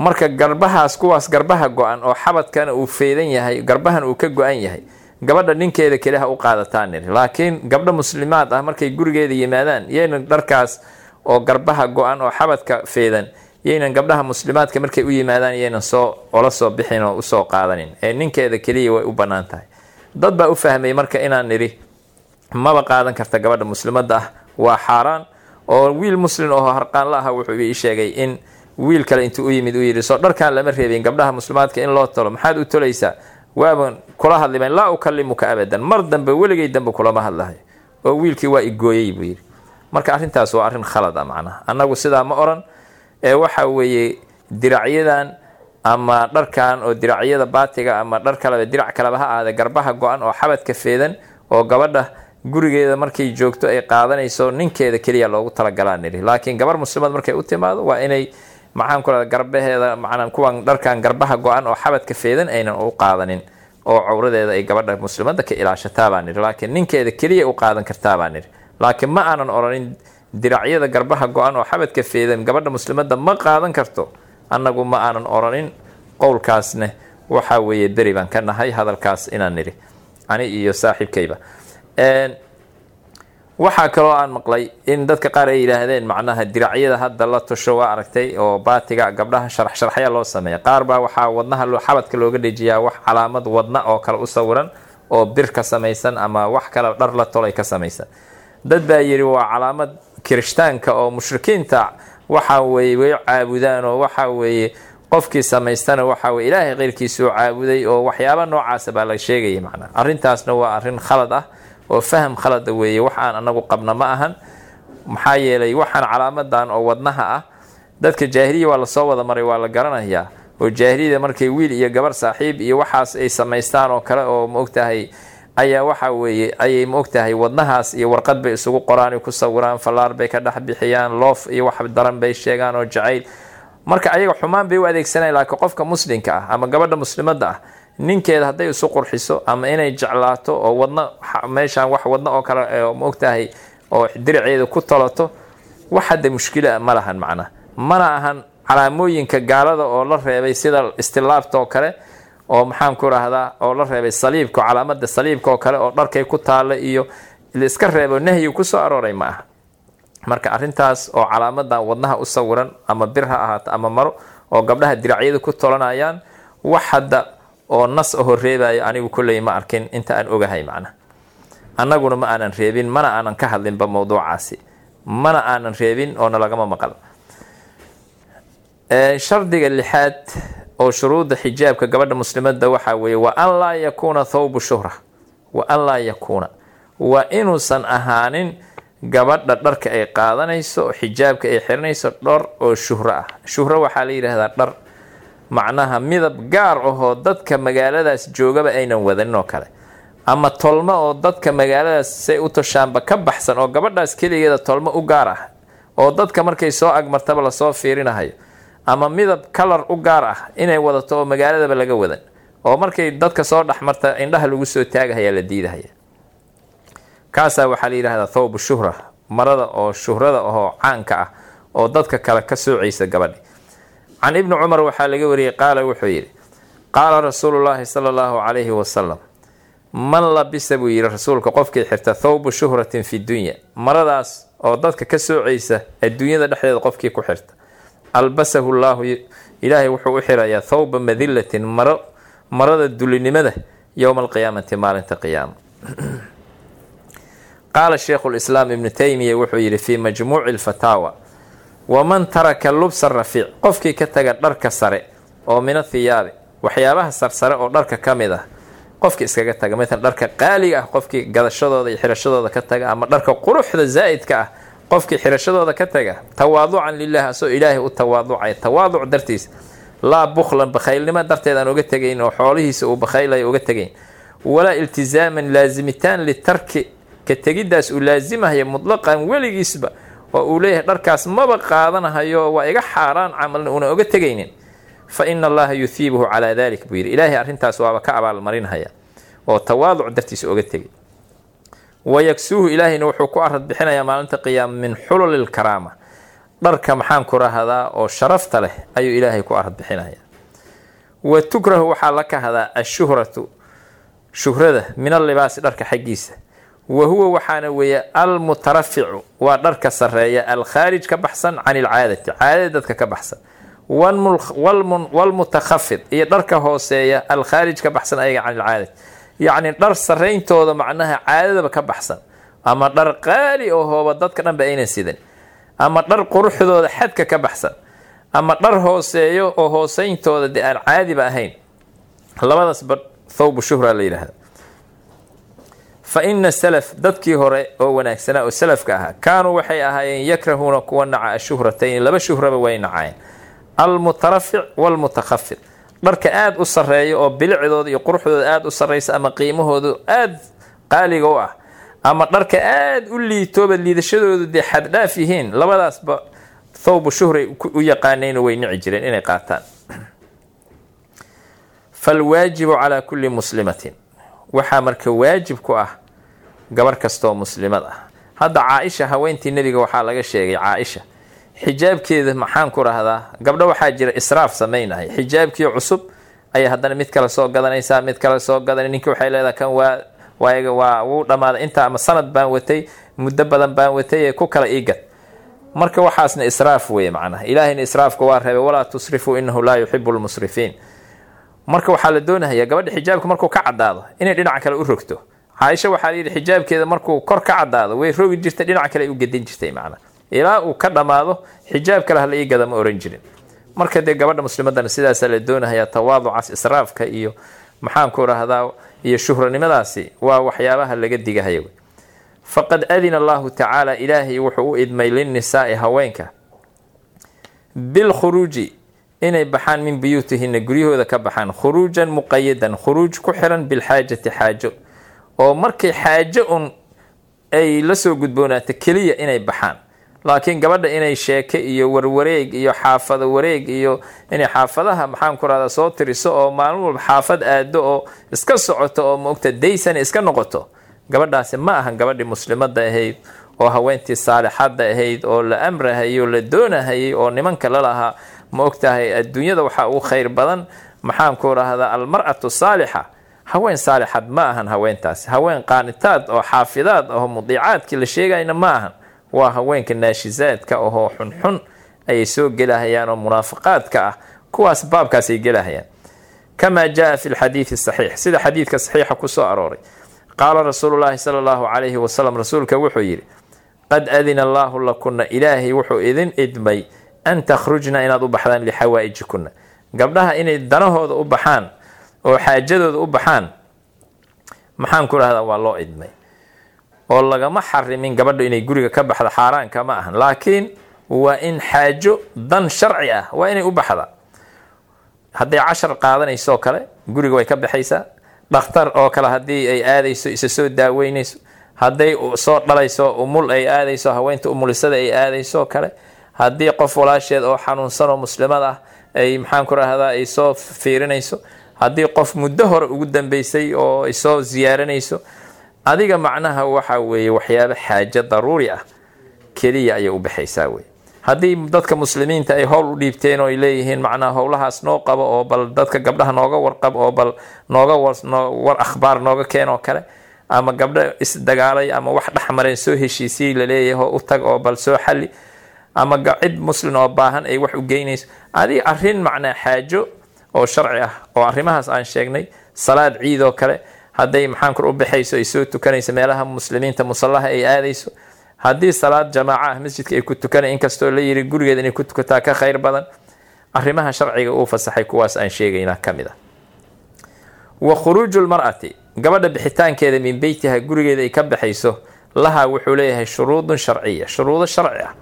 Marka garbahaas kuwaas garbaha go-an oo xabadkana uu feydan yahay garbahan uu ka go-an yahay gabadha ninkeeda keli ha u qaadataan niri. Laakiin gabdha muslimaad ah markay gurigeeda yimaadaan yaynan dharkaas oo garbaha go-an oo xabadka feedan yaynan gabdhaha muslimaadka markay u yimaadaan yaynan soo ola soo bixin oo u soo qaadanin. Ee ninkeeda keliya way u bannaan tahay. Dad baa u fahmay marka inaan nidhi maba qaadan karta gabadha muslimadda ah. Waa xaaraan oo wiil muslim oo harqaanla aha wuxuu ii sheegay in wiil kale intuu u yimid uu yidhi soo dharkaan lama reebin gabdhaha muslimaadka in loo tolo maxaad u tolaysaa waaban kula hadlimayn laa ukalimuka abadan mar dambe weligay dambe kulama hadlahay. Oo wiilkii waa igooyey buu yidhi marka arrintaas waa arrin khalad a macnaha annagu sidaa ma oran ee waxa weeye diracyadan ama dharkan oo diracyada baatiga ama dhar kaleba dirac kaleba ha ahaadee garbaha go-an oo xabadka feedan oo gabadha gurigeeda markay joogto ay qaadanayso ninkeeda keliya loogu talagalaa nidhi. Laakiin gabar muslimad markay u timaado waa inay maxaan ku garbaheeda macnaa kuwan dharkan garbaha go-an oo xabadka feedan aynan u qaadanin oo cawradeeda ay gabadha muslimadda ka ilaashataabaa nidhi. Laakiin ninkeeda keliya u qaadan kartaabaa nidhi laakiin ma aanan oranin diracyada garbaha go-an oo xabadka feedan gabadha muslimadda ma qaadan karto. Annagu ma aanan oranin qowlkaasne. Waxaa weeye beri baan ka nahay hadalkaas inaan nidhi. Ani iyo saaxiibkayba. Waxaa kaloo aan maqlay in dadka qaar ay yidhaahdeen macnaha diracyada hadda la tusho waa aragtay oo baatiga gabdhaha sharax sharaxya loo sameeya. Qaar baa waxaa wadnaha xabadka looga dhejiyaa wax calaamad wadna oo kale u sawiran oo bir ka samaysan ama wax kale dhar la tolay ka samaysan dad baa yidhi waa calaamad kirishtaanka oo mushrikiinta waxa weeye way caabudaan oo waxa weeye qofkii samaystana waxa weye ilaahay keyrkiisuu caabuday oo waxyaaba noocaasa baa la sheegaya macnaha arrintaasna waa arrin khalad ah oo faham khalada weeye. Wax aan anagu qabna ma ahan. Maxaa yeelay waxaan calaamadan oo wadnaha ah. Dadka jaahiliya waa la soo wada maray waa la garanayaa. Oo jaahiliyada markay wiil iyo gabar saaxiib iyo waxaas ay samaystaan oo kale oo maogtahay ayaa waxa weeye ayay maogtahay wadnahaas iyo warqad bay isugu qoraan ku sawiraan fallaar bay ka dhex bixiyaan loof iyo wax daran bay sheegaan oo jacayl. Marka ayaga xumaan bay u adeegsanaya laakiin qofka muslimka ah ama gabadha muslimadda ah ninkeeda hadday isu qurxiso ama inay jeclaato oo wadna meeshaan wax wadna oo kale maogtahay oo diriceeda ku tolato wax hadda mushkila ma lahan macnaha mana ahan calaamooyinka gaalada oo la reebay sida istilaabta oo kale oo maxaan ku rahdaa oo la reebay saliibka calaamada saliibka oo kale oo dharkay ku taalla iyo laiska reebo nahyiga ku soo arooray ma aha. Marka arintaas oo calaamadan wadnaha u sawiran ama bir ha ahaato ama maro oo gabdhaha diracyada ku tolanayaan wax hadda oo nas aho reebayo anigu kolley ma arkin inta aan ogahay macna. Annaguna ma aanan reebin mana aanan ka hadlinba mowduucaasi mana aanan reebin oona lagama maqal. Shardiga lixaad oo shuruudda xijaabka gabadha muslimada waxaa weeye wa an laa yakuuna thawbu shuhra. Wa an laa yakuuna. Waa inuusan ahaanin gabadha dharka ay qaadanayso xijaabka ay xiranayso dhar oo shuhro ah. Shuhro waxaa la yidhaahdaa dhar macnaha midab gaar ahoo dadka magaaladaas joogaba aynan wadanin oo kale. Ama tolmo oo dadka magaaladaas say u toshaanba ka baxsan oo gabadhaas keligeeda tolmo u gaar ah oo dadka markay soo agmartaba la soo fiirinahayo ama midab kalar u gaar ah inay wadato oo magaaladaba laga wadan. Oo markay dadka soo dhexmarta indhaha lagu soo taagahayaa la diidahaya. Kaasaa waxaa la yidhahdaa thawbu shuhra marada oo shuhrada ahoo caanka ah oo dadka kale ka soocaysa gabadhi can ibni cumar waxaa laga wariyey qaala wuxuu yidhi qaala rasuulullaahi sala allahu calayhi wasalam man labisa buu yidhi rasuulka qofkii xirta thawbu shuhratin fi dunya maradaas oo dadka ka soocaysa adduunyada dhexdeeda qofkii ku xirta albasahu llaahu ilaahay wuxuu u xirayaa thawba madillatin maro marada dulinimada yowma alqiyaamati maalinta qiyaama qaala sheikhu lislaam ibnu taymiya wuxuu yidhi fii majmuuci lfataawa waman taraka lubsa rafiic qofkii ka taga dharka sare oo min athiyaabi waxyaabaha sarsare oo dharka ka mid ah qofkii iskaga taga maalan dharka qaaliga ah qofkii gadashadooda iyo xirashadooda ka taga ama dharka quruxda zaa'idka ah qofkii xirashadooda ka taga tawaaducan lilah asoo ilaahay u tawaaducaya tawaaduc dartiisa laa bukhlan bakhaylnimo darteed aan uga tegayn oo xoolihiisa uu bakhaylaya uga tegayn. Walaa iltizaaman laazimitaan litarki ka tegiddaas uu laazimahaya mutlaqan weligiisba oo uu leeyahay dharkaas maba qaadanahayo waa iga xaaraan camalna una oga tegaynin. Fa ina allaha yuhiibuhu calaa dalik buu yidhi. Ilaahay arrintaas waaba ka abaalmarinhaya oo tawaaduc dartiisa oga tegay wayagsuuhu ilaahayna wuxuu ku arad bixinayaa maalinta qiyaama min xululi lkaraama dharka maxaan ku rahdaa oo sharafta leh ayuu ilaahay ku arad bixinaya wa tukrahu waxaa la kahdaa ashuhratu shuhrada min allibaasi dharka xaggiisa wa huwa waxaana weeye almutaraficu waa dharka sareeya alkhaarij ka baxsan can ilcaadati caadada dadka ka baxsan walmutakhafid iyo dharka hooseeya alkhaarij ka baxsan ayaga can ilcaadati yacni dhar sarayntooda macnaha caadadaba ka baxsan. Ama dhar qaali oo hooba dadka dhanba aynan sidan ama dhar quruxdooda xadka ka baxsan. Ama dhar hooseeyo oo hooseyntooda dee aan caadiba ahayn. Labadaasba thawbu shuhra la yidhaahda fa ina salaf dadkii hore oo wanaagsanaa oo salafka ahaa kaanuu waxay ahaayeen yakrahuuna kuwa naca ashuhratayn laba shuhraba way nacayeen. Almutarafic walmutakhafid dharka aada u sareeya oo bilicdooda iyo quruxdooda aada u sarraysa ama qiimahooda aada qaaliga u ah ama dharka aada u liitooba liidashadoodu dee xaddhaaf yihiin labadaasba thawbu shuhray u yaqaanayno way nici jireen inay qaataan. Falwaajibu calaa kulli muslimatin. Waxaa marka waajib ku ah gabar kastaoo muslimad ah. Hadda caa-isha haweentii nebiga waxaa laga sheegay caa-isha xijaabkeeda maxaan ku rahdaa? Gabdho waxaa jira israaf samaynahay. Xijaabkii cusub ayay haddana mid kale soo gadanaysaa mid kale soo gadanay. Ninkii waxay leedahay kan waa waa waa wuu dhammaaday inta ama sanad baan watay muddo badan baan watay ee ku kala iigad marka waxaasna israaf weeye macnaha. Ilaahayna israafka waa reebay walaa tusrifuu inahu laa yuxibu lmusrifiin marka waxaa la doonahayaa gabadha xijaabka markuu ka caddaado inay dhinaca kale u rogto. Caaisha waxaa layidhi xijaabkeeda markuu kor ka caddaado way rogi jirtay dhinaca kale u gedin jirtay macnaha ilaa uu ka dhammaado xijaab kale hala ii gada ma oran jirin. Marka dee gabadha muslimadana sidaasaa la doonahayaa tawaaducaas israafka iyo maxaanku rahdaa iyo shuhranimadaasi waa waxyaabaha laga digahaya faqad adina allahu tacaala ilaahay wuxuu u idmay linnisaai haweenka. Bilkhuruuji inay baxaan min buyuutihina guryahooda ka baxaan khuruujan muqayadan khuruuj ku xiran bilxaajati xaajo. Oo markay xaajo un ay la soo gudboonaato keliya inay baxaan laakiin gabadha inay sheeke iyo warwareeg iyo xaafado wareeg iyo inay xaafadaha maxaan ku rahdaa soo tiriso oo maalin walba xaafad aado oo iska socoto oo maogta daysana iska noqoto gabadhaasi ma ahan gabadhii muslimada ahayd oo haweentii saalixadda ahayd oo la amrahayay oo la doonahayay oo nimanka lalahaa ma ogtahay adduunyada waxaa ugu khayr badan maxaanku rahdaa almar'atu saalixa. Haween saalixad ma ahan haweentaasi haween qaanitaad oo xaafidaad aho mudiicaadkii la sheegayna ma ahan waa haweenka naashisaadka ahoo xunxun ayay soo gelahayaan oo munaafiqaadka ah kuwaas baabkaasay gelahayaan kamaa jaa fi lxadiidi saxiix sida xadiidka saxiixa ku soo arooray. Qaala rasuulu llaahi sala allahu calayhi wasalam rasuulka wuxuu yidhi qad adina allaahu lakunna ilaahay wuxuu idin idmay an takhrujna inaad u baxdaan lixawaa'ijikunna gabdhaha inay danahooda u baxaan oo xaajadooda u baxaan maxaan ku rahdaa waa loo idmay oo lagama xarimin gabadha inay guriga ka baxda xaaraanka ma ahan. Laakiin waa in xaajo dan sharci ah waa inay u baxda. Hadday cashar qaadanayso oo kale guriga way ka baxaysaa dhakhtar oo kale haddii ay aadayso isa soo daaweynayso. Hadday soo dhalayso umul ay aadayso haweenta umulisada ay aadayso oo kale. Haddii qof walaasheed oo xanuunsan oo muslimad ah ay maxaan ku rahdaa ay soo fiirinayso. Haddii qof muddo hore ugu dambeysay oo ay soo ziyaaranayso adiga macnaha waxa weeye waxyaabo xaajo daruuri ah keliya ayay u baxaysaa wey haddii dadka muslimiinta ay howl u dhiibteen oo ay leeyihiin macnaha howlahaas noo qabo oo bal dadka gabdhaha nooga warqab oo bal nooga war akhbaar nooga keen oo kale ama gabdho isdagaalay ama wax dhexmareen soo heshiisiyey la leeyahay oo u tag oo bal soo xalli ama cid muslin oo baahan ay wax u geynayso adiga arrin macnaa xaajo oo sharci ah oo arrimahaas aan sheegnay salaad ciid oo kale hadday maxaankur u baxayso ay soo tukanayso meelaha muslimiinta musallaha ay aadayso haddii salaad jamaaca ah masjidka ay ku tukanay inkastoo la yiri gurigeeda inay ku tukataa ka khayr badan arrimaha sharciga uu fasaxay kuwaas aan sheegaynaa ka mid ah. Wa khuruuju lmar'ati gabadha bixitaankeeda min beytiha gurigeeda ay ka baxayso lahaa wuxuu leeyahay shuruudun sharciya shuruudo sharci ah.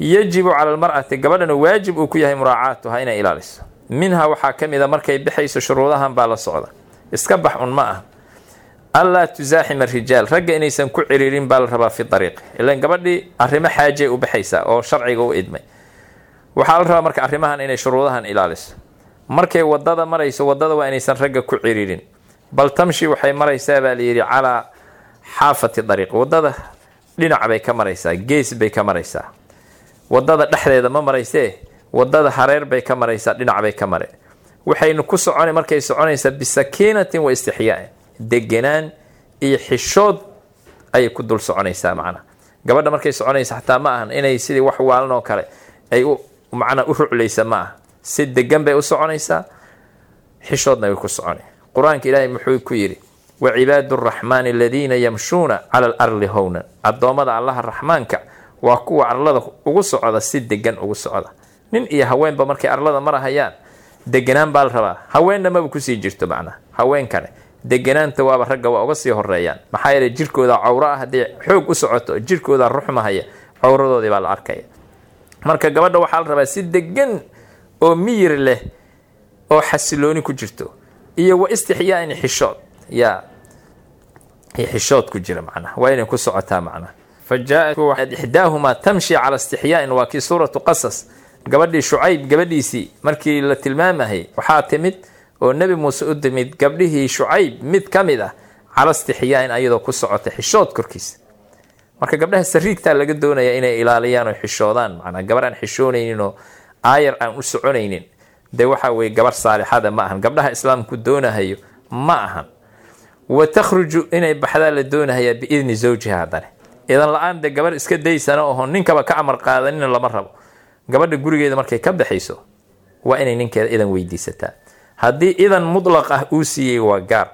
Yajibu cala almar'ati gabadhana waajib uu ku yahay muraacaatuha inay ilaaliso. Minha waxaa ka mid a markay baxayso shuruudahan baa la socda iska bax un ma ah anlaa tusaaxima rijaal ragga inaysan ku ciriirin baa la rabaa fi dariiqi ilan gabadhii arrimo xaajay u baxaysaa oo sharciga u idmay. Waxaa la rabaa marka arrimahan inay shuruudahan ilaaliso. Markay waddada marayso waddada waa inaysan ragga ku ciriirin. Bal tamshi waxay maraysaa baa layidhi calaa xaafati dariiq. Wadada dhinac bay ka maraysaa gees bay ka maraysaa. Wadada dhexdeeda ma maraysee waddada hareer bay ka maraysaa dhinac bay ka mare waxaynu ku socona markay soconaysaa bisakiinatin wa istixyaain deganaan iyo xishood ayay ku dul soconaysaa macnaha gabadha markay soconaysa xataa ma ahan inay sidii wax waalan oo kale ay macnaa u ruclaysa ma aha si degan bay u soconaysaa xishoodna way ku socona qur'aanka ilaahay muxuu ku yidhi wa cibaadu araxmaani aladiina yamshuuna cala alarli hownan addoommada allaha raxmaanka waa kuwa arlada ugu socda si degan ugu socda. Nin iyo haweenba markay arlada marahayaan deganaan baa la rabaa. Haweenna maba ku sii jirto macnaha haweenkane deganaanta waaba ragga waa uga sii horeeyaan maxaa yeele jirkooda cawro ah haddii xoog u socoto jirkooda ruxmahaya cawradoodii baa la arkaya. Marka gabadha waxaa la rabaa si degan oo miyir leh oo xasilooni ku jirto iyo wa istixyaain xishood. Yaa xishood ku jira macnaha waa inay ku socotaa macnaha fa ixdaahumaa tamshi cala istixyaain waa kii suuratu qasas gabadhii shucayb gabadhiisii markii la tilmaamahayy waxaa timid oo nebi muuse u timid gabdhihii shucayb mid ka mid ah cala istixyaain ayadoo ku socota xishood korkiisa. Marka gabdhaha sariigtaa laga doonaya inay ilaaliyaan oo xishoodaan macnaa gabar aan xishoonaynin oo aayar aan u soconaynin dee waxa weye gabar saalixada ma ahan. Gabdhaha islaamku doonahayo ma ahan. Wa takhruju inay baxdaa la doonahayaa biidni zawjiha haddane. Idan la'aan dee gabar iska daysana oho ninkaba ka amar qaadanina lama rabo gabadha gurigeeda markay ka baxayso waa inay ninkeeda idan weydiisataa haddii idan mutlaq ah uu siiyey waa gaar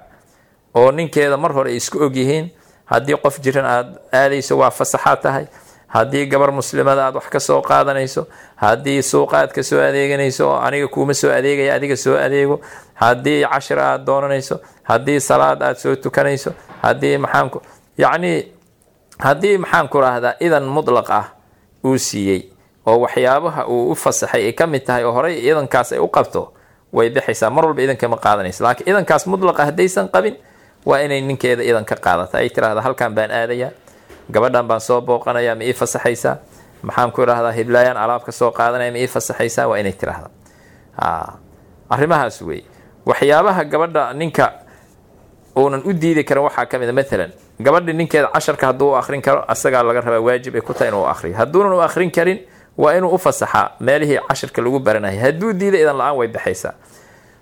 oo ninkeeda mar hore ay isku ogyihiin haddii qof jiran aada aadayso waa fasaxaad tahay haddii gabar muslimada aad wax ka soo qaadanayso haddii suuqa aad ka soo adeeganayso oo aniga kuuma soo adeegaya adiga soo adeego haddii cashir aad doonanayso haddii salaad aad soo tukanayso haddii maxaanku yacnii haddii maxaan ku rahdaa idan mutlaq ah uu siiyey oo waxyaabaha uu u fasaxay ay ka mid tahay oo horey idankaas ay u qabto way bixaysaa mar walba idankama qaadanaysa. Laakiin idankaas mutlaqa haddaysan qabin waa inay ninkeeda idan ka qaadata ay tirahda halkan baan aadayaa gabadhan baan soo booqanaya ma ii fasaxaysaa maxaan ku idhahdaa hiblaayaan alaab ka soo qaadanaya ma ii fasaxaysaa waa inay tirahda arrimahaas wey. Waxyaabaha gabadha ninka uunan u diidi karin waxaa ka mid a maalan gabadhi ninkeeda casharka hadduu u akrin karo asagaa laga rabaa waajib ay ku tahay inuu u akriyo hadduunan u akrin karin waa inuu u fasaxaa meelihii cashirka lagu baranaya hadduu diida idan la'aan way baxaysaa.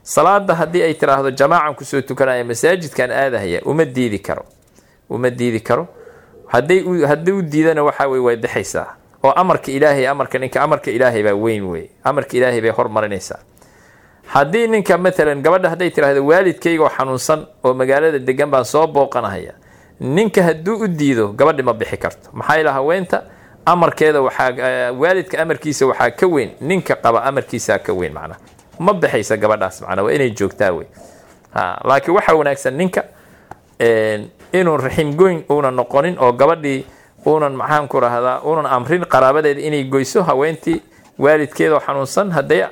Salaada haddii ay tiraahdo jamaacan ku soo tukanaya masaajidkan aadahaya uma diidi karo. Uma diidi karo. Haday haddii u diidana waxaa wey way baxaysaa. Oo amarka ilaahay amarka ninka amarka ilaahay baa weyn wey amarka ilaahay bay hormarinaysaa haddii ninka matalan gabadha hadday tiraahdo waalidkayga oo xanuunsan oo magaalada degan baan soo booqanahaya. Ninka hadduu u diido gabadhi ma bixi karto. Maxaa ila haweenta amarkeeda waxaa waalidka amarkiisa waxaa ka weyn ninka qaba amarkiisaa ka weyn macnaha ma baxaysa gabadhaas macnaa waa inay joogtaa wey. Laakiin waxaa wanaagsan ninka inuu raximgoyn uuna noqonin oo gabadhii uunan maxaan ku rahdaa uunan amrin qaraabadeeda inay goyso haweentii waalidkeeda oo xanuunsan hadday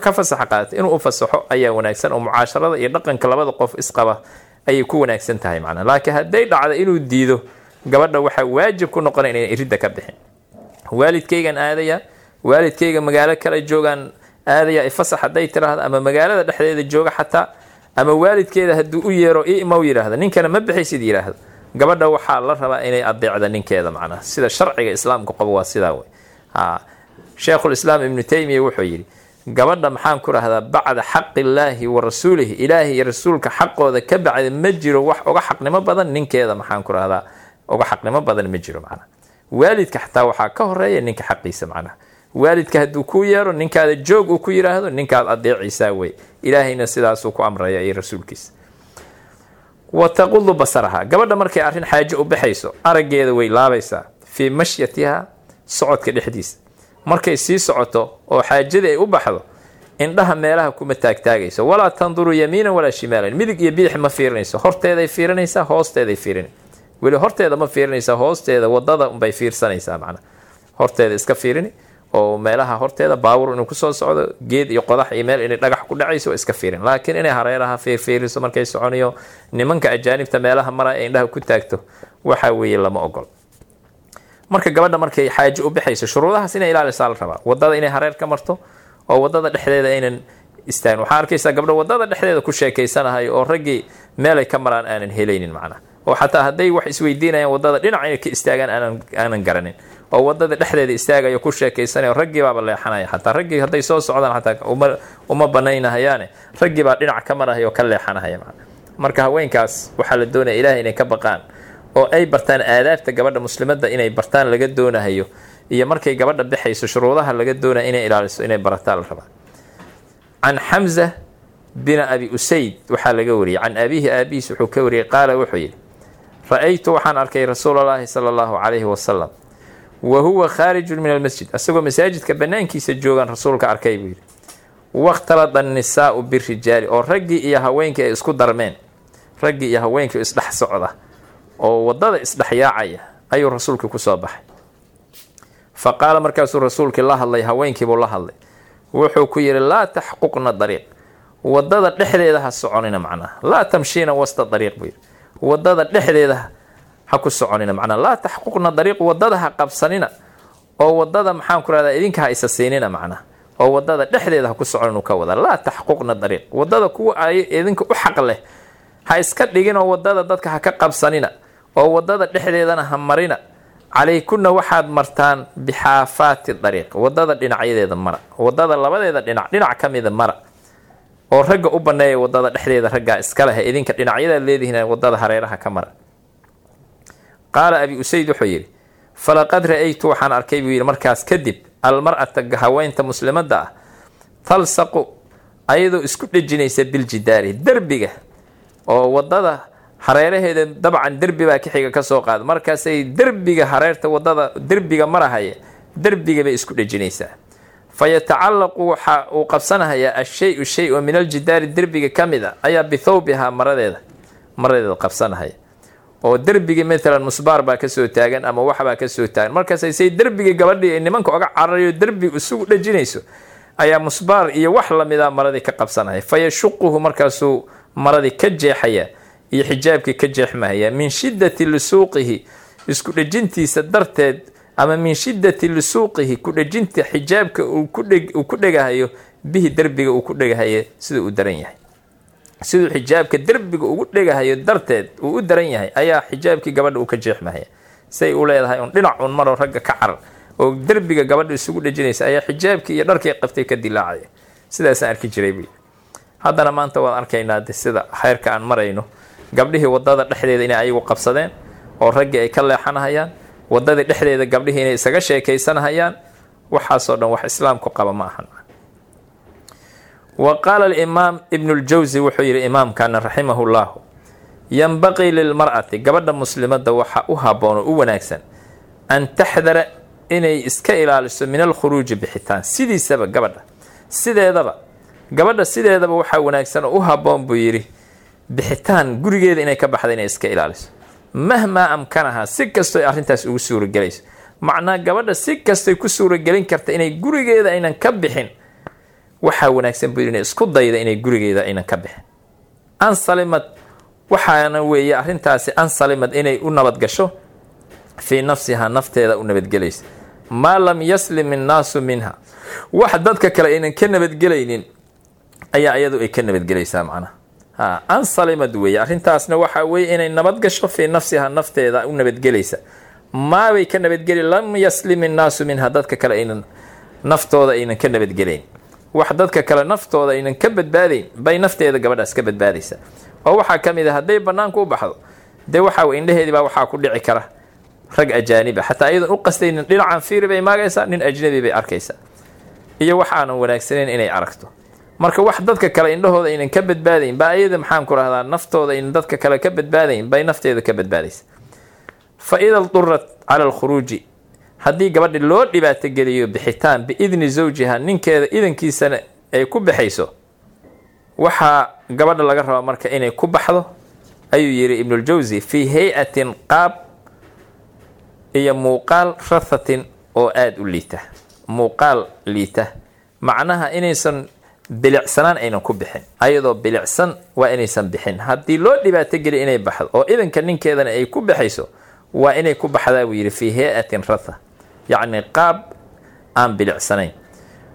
ka fasaxa qaadata. Inuu u fasaxo ayaa wanaagsan oo mucaasharada iyo dhaqanka labada qof isqaba ayay ku wanaagsan tahay macnaa laakiin hadday dhacdo inuu diido gabadha waxaa waajib ku noqona inay iridda ka bixin. Waalidkaygan aadaya waalidkayga magaalo kale joogaan aadaya fasax hadday tiraahdo ama magaalada dhexdeeda jooga xataa ama waalidkeeda hadduu u yeero ima u yidhaahdo ninkana ma bixaysid yidhaahdo gabadha waxaa la rabaa inay adeecda ninkeeda macnaha sida sharciga islaamka qabo waa sidaa wey sheekhulislaam ibnu taymiya wuxuu yidhi gabadha maxaan ku rahdaa bacda xaqi illaahi wa rasuulihi ilaahi iyo rasuulka xaqooda ka bacda ma jiro wax uga xaqnimo badan ninkeeda maxaan ku rahdaa uga xaqnimo badan ma jiro macnaha waalidka xataa waxaa ka horreeya ninka xaqiisa macnaha waalidka hadduu ku yeero ninkaada joog uu ku yidhaahdo ninkaad adeecisaa wey. Ilaahayna sidaasuu ku amraya iyo rasuulkiisa. Wa taqudu basaraha. Gabadha markay arrin xaajo u baxayso araggeeda way laabaysaa. Fii mashyatiha socodka dhexdiisa. Markay sii socoto oo xaajadii ay u baxdo indhaha meelaha kuma taagtaagayso. Walaa tanduru yamiinan walaa shimaalan. Midig iyo bidix ma fiirinayso. Horteeday fiirinaysaa hoosteeday fiirin weli horteeda ma fiirinaysaa hoosteeda waddada unbay fiirsanaysaa macnaa horteeda iska fiirini oo meelaha horteeda baawur inuu ku soo socdo geed iyo qodax iyo meel inay dhagax ku dhacayso iska fiirin. Laakiin inay hareeraha fiirfiiriso markay soconiyo nimanka ajaanibta meelaha maraya ee indhaha ku taagto waxaa weeye lama ogol. Marka gabadha markay xaajo u bixayso shuruudahaas inay ilaalisaa la rabaa. Wadada inay hareer ka marto oo waddada dhexdeeda aynan istaagin waxaa arkaysaa gabdho waddada dhexdeeda ku sheekaysanahayo oo raggii meelay ka maraan aanan helaynin macnaha oo xataa hadday wax isweydiinayaan waddada dhinac inay ka istaagaan aanan garanin. Oo waddada dhexdeeda istaagayo ku sheekaysanaya raggii baaba leexanaya. Xataa raggii hadday soo socdaan xataa uma banaynahayaane raggii baa dhinac ka marahaya oo ka leexanahaya marka haweenkaas waxaa la doonaya ilahay inay ka baqaan oo ay bartaan aadaabta gabadha muslimadda inay bartaan laga doonahayo iyo markay gabadha bixayso shuruudaha laga doonaya inay ilaaliso inay barataan la rabaa. Can xamza bina abi usayd waxaa laga wariyey can abiihi aabihiis wuxuu ka wariyey qaala wuxuu yidhi ra'aytu waxaan arkay rasuulallaahi sala allahu calayhi wasalam wa huwa khaarijun min almasjid. Asagoo masaajidka banaankiisa joogaan rasuulka arkay buu yidhi. Wakhtalada annisaau birijaali oo raggii iyo haweenkii ay isku darmeen. Raggii iyo haweenkii isdhex socda oo waddada isdhexyaacaya ayuu rasuulkii ku soo baxay. Fa qaala markaasuu rasuulkii la hadlay haweenkiibuu la hadlay. Wuxuu ku yidhi laa taxquqna dariiq. Wadada dhexdeeda ha soconina macnaha laa tamshiina wasta dariiq buu yidhi waddada dhexdeeda ha ku soconina. Macnaha laa taxquqna dariiq waddada ha qabsanina. Oo waddada maxaan ku rahdaa idinka ha isa siinina macnaha oo waddada dhexdeeda ha ku soconin ka wada. Laa taxquqna dariiq. Wadada kuwa ay idinka u xaq leh ha iska dhiginoo waddada dadka ha ka qabsanina. Oo waddada dhexdeedana ha marina. Calaykunna waxaad martaan bixaafaati dariiq. Wadada dhinacyadeeda mara. Wadada labadeeda dhinac dhinac ka mida mara oo ragga u baneeya waddada dhexdeeda raggaa iska leh idinka dhinacyadaad leedihiin waddada hareeraha ka mara. Qaala abi usayd wuxuu yidhi falaqad ra'aytu waxaan arkay buu yidhi markaas kadib almar-ata haweenta muslimadda ah talsaqu ayadoo isku dhejinaysa biljidaari derbiga oo waddada hareeraheeda dabcan derbi baa ka xiga ka soo qaada markaasay derbiga hareerta waddada derbiga marahaya derbiga bay isku dhejinaysaa fa yatacallaqu waxa uu qabsanahayaa ashay-u shay min aljidaari derbiga ka mid a ayaa bithawbihaa maradeeda maradeeda qabsanahaya oo derbigii matalan musbaar baa ka soo taagan ama waxbaa ka soo taagan markaasay say derbigii gabadhii nimanka oga cararayo derbi isugu dhejinayso ayaa musbaar iyo wax lamida maradii ka qabsanaya fa yashuquhu markaasuu maradii ka jeexaya iyo xijaabkii ka jeexmahaya min shidati lusuuqihi isku dhejintiisa darteed ama min shidati lusuuqihi ku dhejinta xijaabka uu ku dhegahayo bihi derbiga uu ku dhegahayo sida uu daran yahay. Siduu xijaabka derbiga ugu dhegahayo darteed uu u daran yahay ayaa xijaabkii gabadha uu ka jeexmahaya say u leedahay un dhinac un maroo ragga ka carar oo derbiga gabadha isugu dhejinaysa ayaa xijaabkii iyo dharkii qabtay ka dilaacaya sidaasaan arki jiray buy haddana maanta waan arkaynaa de sida khayrka aan marayno gabdhihii waddada dhexdeeda inay ayagu qabsadeen oo raggii ay ka leexanahayaan wadadii dhexdeeda gabdhihii inay isaga sheekaysanahayaan waxaasoo dhan wax islaamku qaba ma ahan. Wa qaala alimaam ibnu ljawsi wuxuu yidhi imaamkana raximahu llahu yanbaqii lilmar'ati gabadha muslimadda waxaa u habboon oo u wanaagsan an taxdara inay iska ilaaliso min alkhuruuji bixitaan. Sidiisaba gabadha sideedaba gabadha sideedaba waxaa wanaagsan oo u habboon buu yidhi bixitaan gurigeeda inay ka baxda inay iska ilaaliso mahmaa amkanaha si kastoy arrintaas ugu suuragelayso macnaa gabadha si kastoy ku suuragelin karta inay gurigeeda aynan ka bixin waxaa wanaagsan buu inay isku dayda inay gurigeeda aynan ka bixin. Ansalimad waxaana weeye arrintaasi ansalimad inay u nabadgasho fii nafsihaa nafteeda u nabadgelaysa maa lam yaslim innaasu minha. Wax dadka kale aynan ka nabadgelaynin ayaa iyadu ay ka nabadgelaysaa macnaha ha ansalimad weeye arrintaasna waxaa weeye inay nabadgasho fii nafsihaa nafteeda u nabadgelaysa maabay ka nabadgeli lam yaslim innaasu minha dadka kale aynan naftooda aynan ka nabadgelayn wax dadka kale naftooda aynan ka badbaadayn bay nafteeda gabadhaas ka badbaadaysa oo waxaa ka mid a hadday bannaanka u baxdo dee waxaa indhaheedii baa waxaa ku dhici kara rag ajaaniba. Xataa iyadan u qastaynin dhinacan fiiri bay maagaysaa nin ajnabi bay arkaysaa. Iyo wax aanan wanaagsanayn inay aragto marka wax dadka kale indhahooda aynan ka badbaadayn baa iyada maxaan ku rahdaa naftooda aynan dadka kale ka badbaadayn bay nafteeda ka badbaadaysa. Fa ida durat cala alkhuruuji haddii gabadhi loo dhibaatogeliyo bixitaan biidni zawjiha ninkeeda idankiisana ay ku baxayso waxaa gabadha laga rabaa marka inay ku baxdo ayuu yidhi ibnuljawsi fii hay'atin qaab iyo muuqaal rathatin oo aada u liita. Muuqaal liita. Macnaha inaysan bilicsanaan aynan ku bixin. Ayadoo bilicsan waa inaysan bixin. Haddii loo dhibaatogeliyo inay baxdo oo idanka ninkeedana ay ku baxayso waa inay ku baxdaa buu yidhi fii hay'atin ratha. Yacni qaab aan bilicsanayn.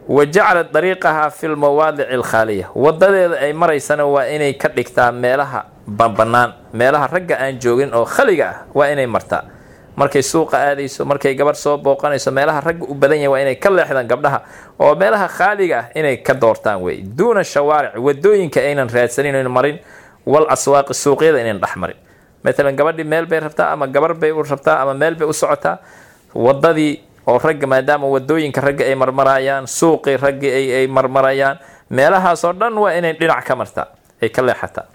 Wa jacala dariiqahaa fi lmawaadici alkhaaliya wadadeeda ay maraysana waa inay ka dhigtaa meelaha bannaan meelaha ragga aan joogin oo khaliga ah waa inay martaa markay suuqa aadayso markay gabarh soo booqanayso meelaha ragga u badan waa inay ka leexdaan gabdhaha oo meelaha khaaliga ah inay ka doortaan wey. Duuna shawaaric waddooyinka aynan raadsanin aynan marin wal aswaaqi suuqyada aynan dhex marin. Matalan gabadhii meel bay rabtaa ama gabar bay u rabtaa ama meel bay u socotaa wadadii oo ragga maadaama waddooyinka ragga ay marmarayaan suuqii raggii ay marmarayaan meelahaasoo dhan waa inay dhinac ka martaa ay ka leexataa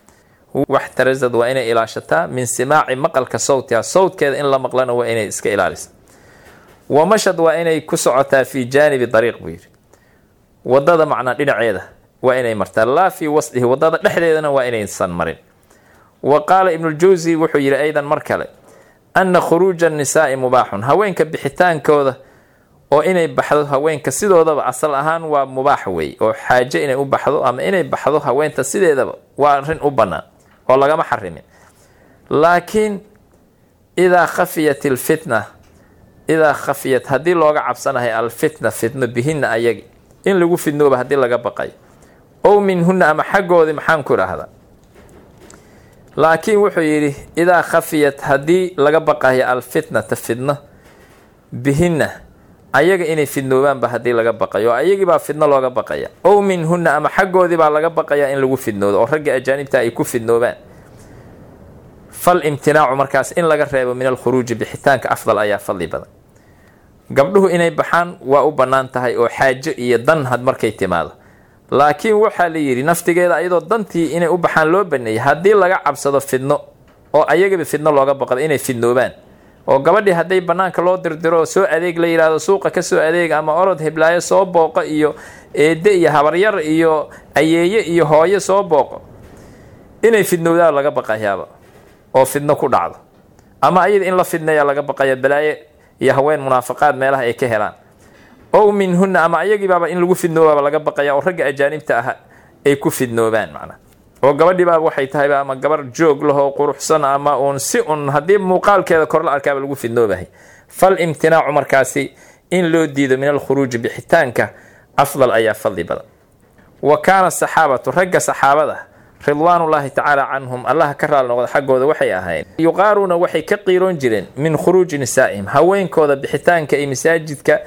wax tarazad waa inay ilaashataa min simaaci maqalka sawtiha sawtkeeda in la maqlana waa inay iska ilaalisa wamashad waa inay ku socotaa fii jaanibi dariiq buu yidhi. Wadada macnaa dhinaceeda waa inay martaa. Laa fii wasdihi waddada dhexdeedana waa inaysan marin. Wa qaala ibnuljawsi wuxuu yidhi aydan mar kale ana khuruuja annisaai mubaaxun haweenka bixitaankooda oo inay baxdo haweenka sidoodaba asal ahaan waa mubaax wey oo xaajo inay u baxdo ama inay baxdo haweenta sideedaba waa arrin u bannaan oo lagama xarimin laakiin idaa khafiyat alfitna idaa khafiyat haddii looga cabsanahay alfitna fitno bihinna ayagi in lagu fidnooba haddii laga baqayo ow minhunna ama xaggoodii maxaan ku idhaahdaa. Laakiin wuxuu yidhi idaa khafiyat haddii laga baqayo alfitnata fidno bihinna ayaga inay fidnoobaanba haddii laga baqayo oo ayagiibaa fidno looga baqaya. Ow minhunna ama xaggoodii baa laga baqaya in lagu fidnoodo oo ragga ajaanibta ay ku fidnoobaan. Fal imtinaacu markaas in laga reebo min alkhuruuji bixitaanka afdal ayaa fadli badan. Gabdhuhu inay baxaan waa u bannaan tahay oo xaajo iyo dan had markay timaado. Laakiin waxaa la yidhi naftigeeda ayadoo dantii inay u baxaan loo baneeyay haddii laga cabsado fidno oo ayagaba fidno looga baqdo inay fidnoobaan oo gabadhii hadday bannaanka loo dirdiro soo adeeg la yidhaahdo suuqa ka soo adeeg ama orod heblaayo soo booqo iyo eedde iyo habaryar iyo ayeeye iyo hooyo soo booqo inay fidnoodaan laga baqayaaba oo fidno ku dhacdo. Ama ayada in la fidneeya laga baqaya balaaye iyo haween munaafaqaad meelaha ay ka helaan. Ow minhunna ama ayagiibaaba in lagu fidnoobaaba laga baqaya oo ragga ajaanibta ah ay ku fidnoobaan macnaa oo gabadhiibaaba waxay tahayba ama gabar joog lahoo quruxsan ama uun si un haddii muuqaalkeeda kor la arkaaba lagu fidnoobahay. Fal imtinaacu markaasi in loo diido min alkhuruuji bixitaanka afdal ayaa fadli badan. Wa kaana saxaabatu ragga saxaabada ridwaanullaahi tacaala canhum allaha ka raali noqda xaggooda waxay ahayn yuqaaruuna waxay ka qiiroon jireen min khuruuji nisaa'ihim haweenkooda bixitaanka iyo masaajidka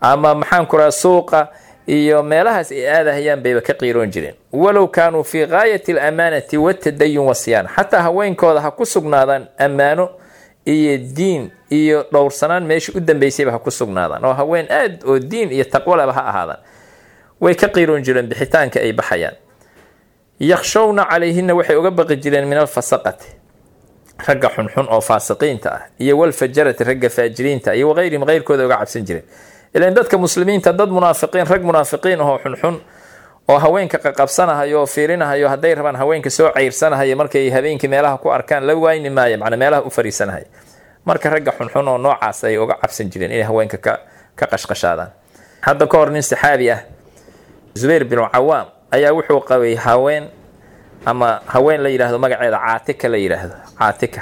ama maxaan ku raha suuqa iyo meelahaas ay aadahayaan bayba ka qiiroon jireen. Walow kaanuu fii gaayati alamaanati watadayun wasiyaan xataa haweenkooda ha ku sugnaadaan ammaano iyo diin iyo dhowrsanaan meesha u dambeysayba ha ku sugnaadaan. Oo haween aad oo diin iyo taqwalaba ha ahaadaan. Way ka qiiroon jireen bixitaanka ay baxayaan. Yakshowna calayhina waxay uga baqi jireen min alfasaqati. Ragga xunxun oo faasiqiinta ah iyo walfajarati ragga faajiriinta iyo waqayrihim qeyrkooda uga cabsan jireen ilan dadka muslimiinta dad munaafiqiin rag munaafiqiin ahoo xunxun oo haweenka qaqabsanahayo oo fiirinahayo hadday rabaan haweenka soo ceyrsanahayo markay habeenkii meelaha ku arkaan la wayni maayo macnaa meelaha u fariisanahayo marka ragga xunxun oo noocaas ay uga cabsan jireen inay haweenka ka qashqashaadaan. Hadda ka hor nin saxaabi ah zubayr binu cawaam ayaa wuxuu qabay haween ama haween la yidhaahdo magaceeda caatika la yidhaahdo caatika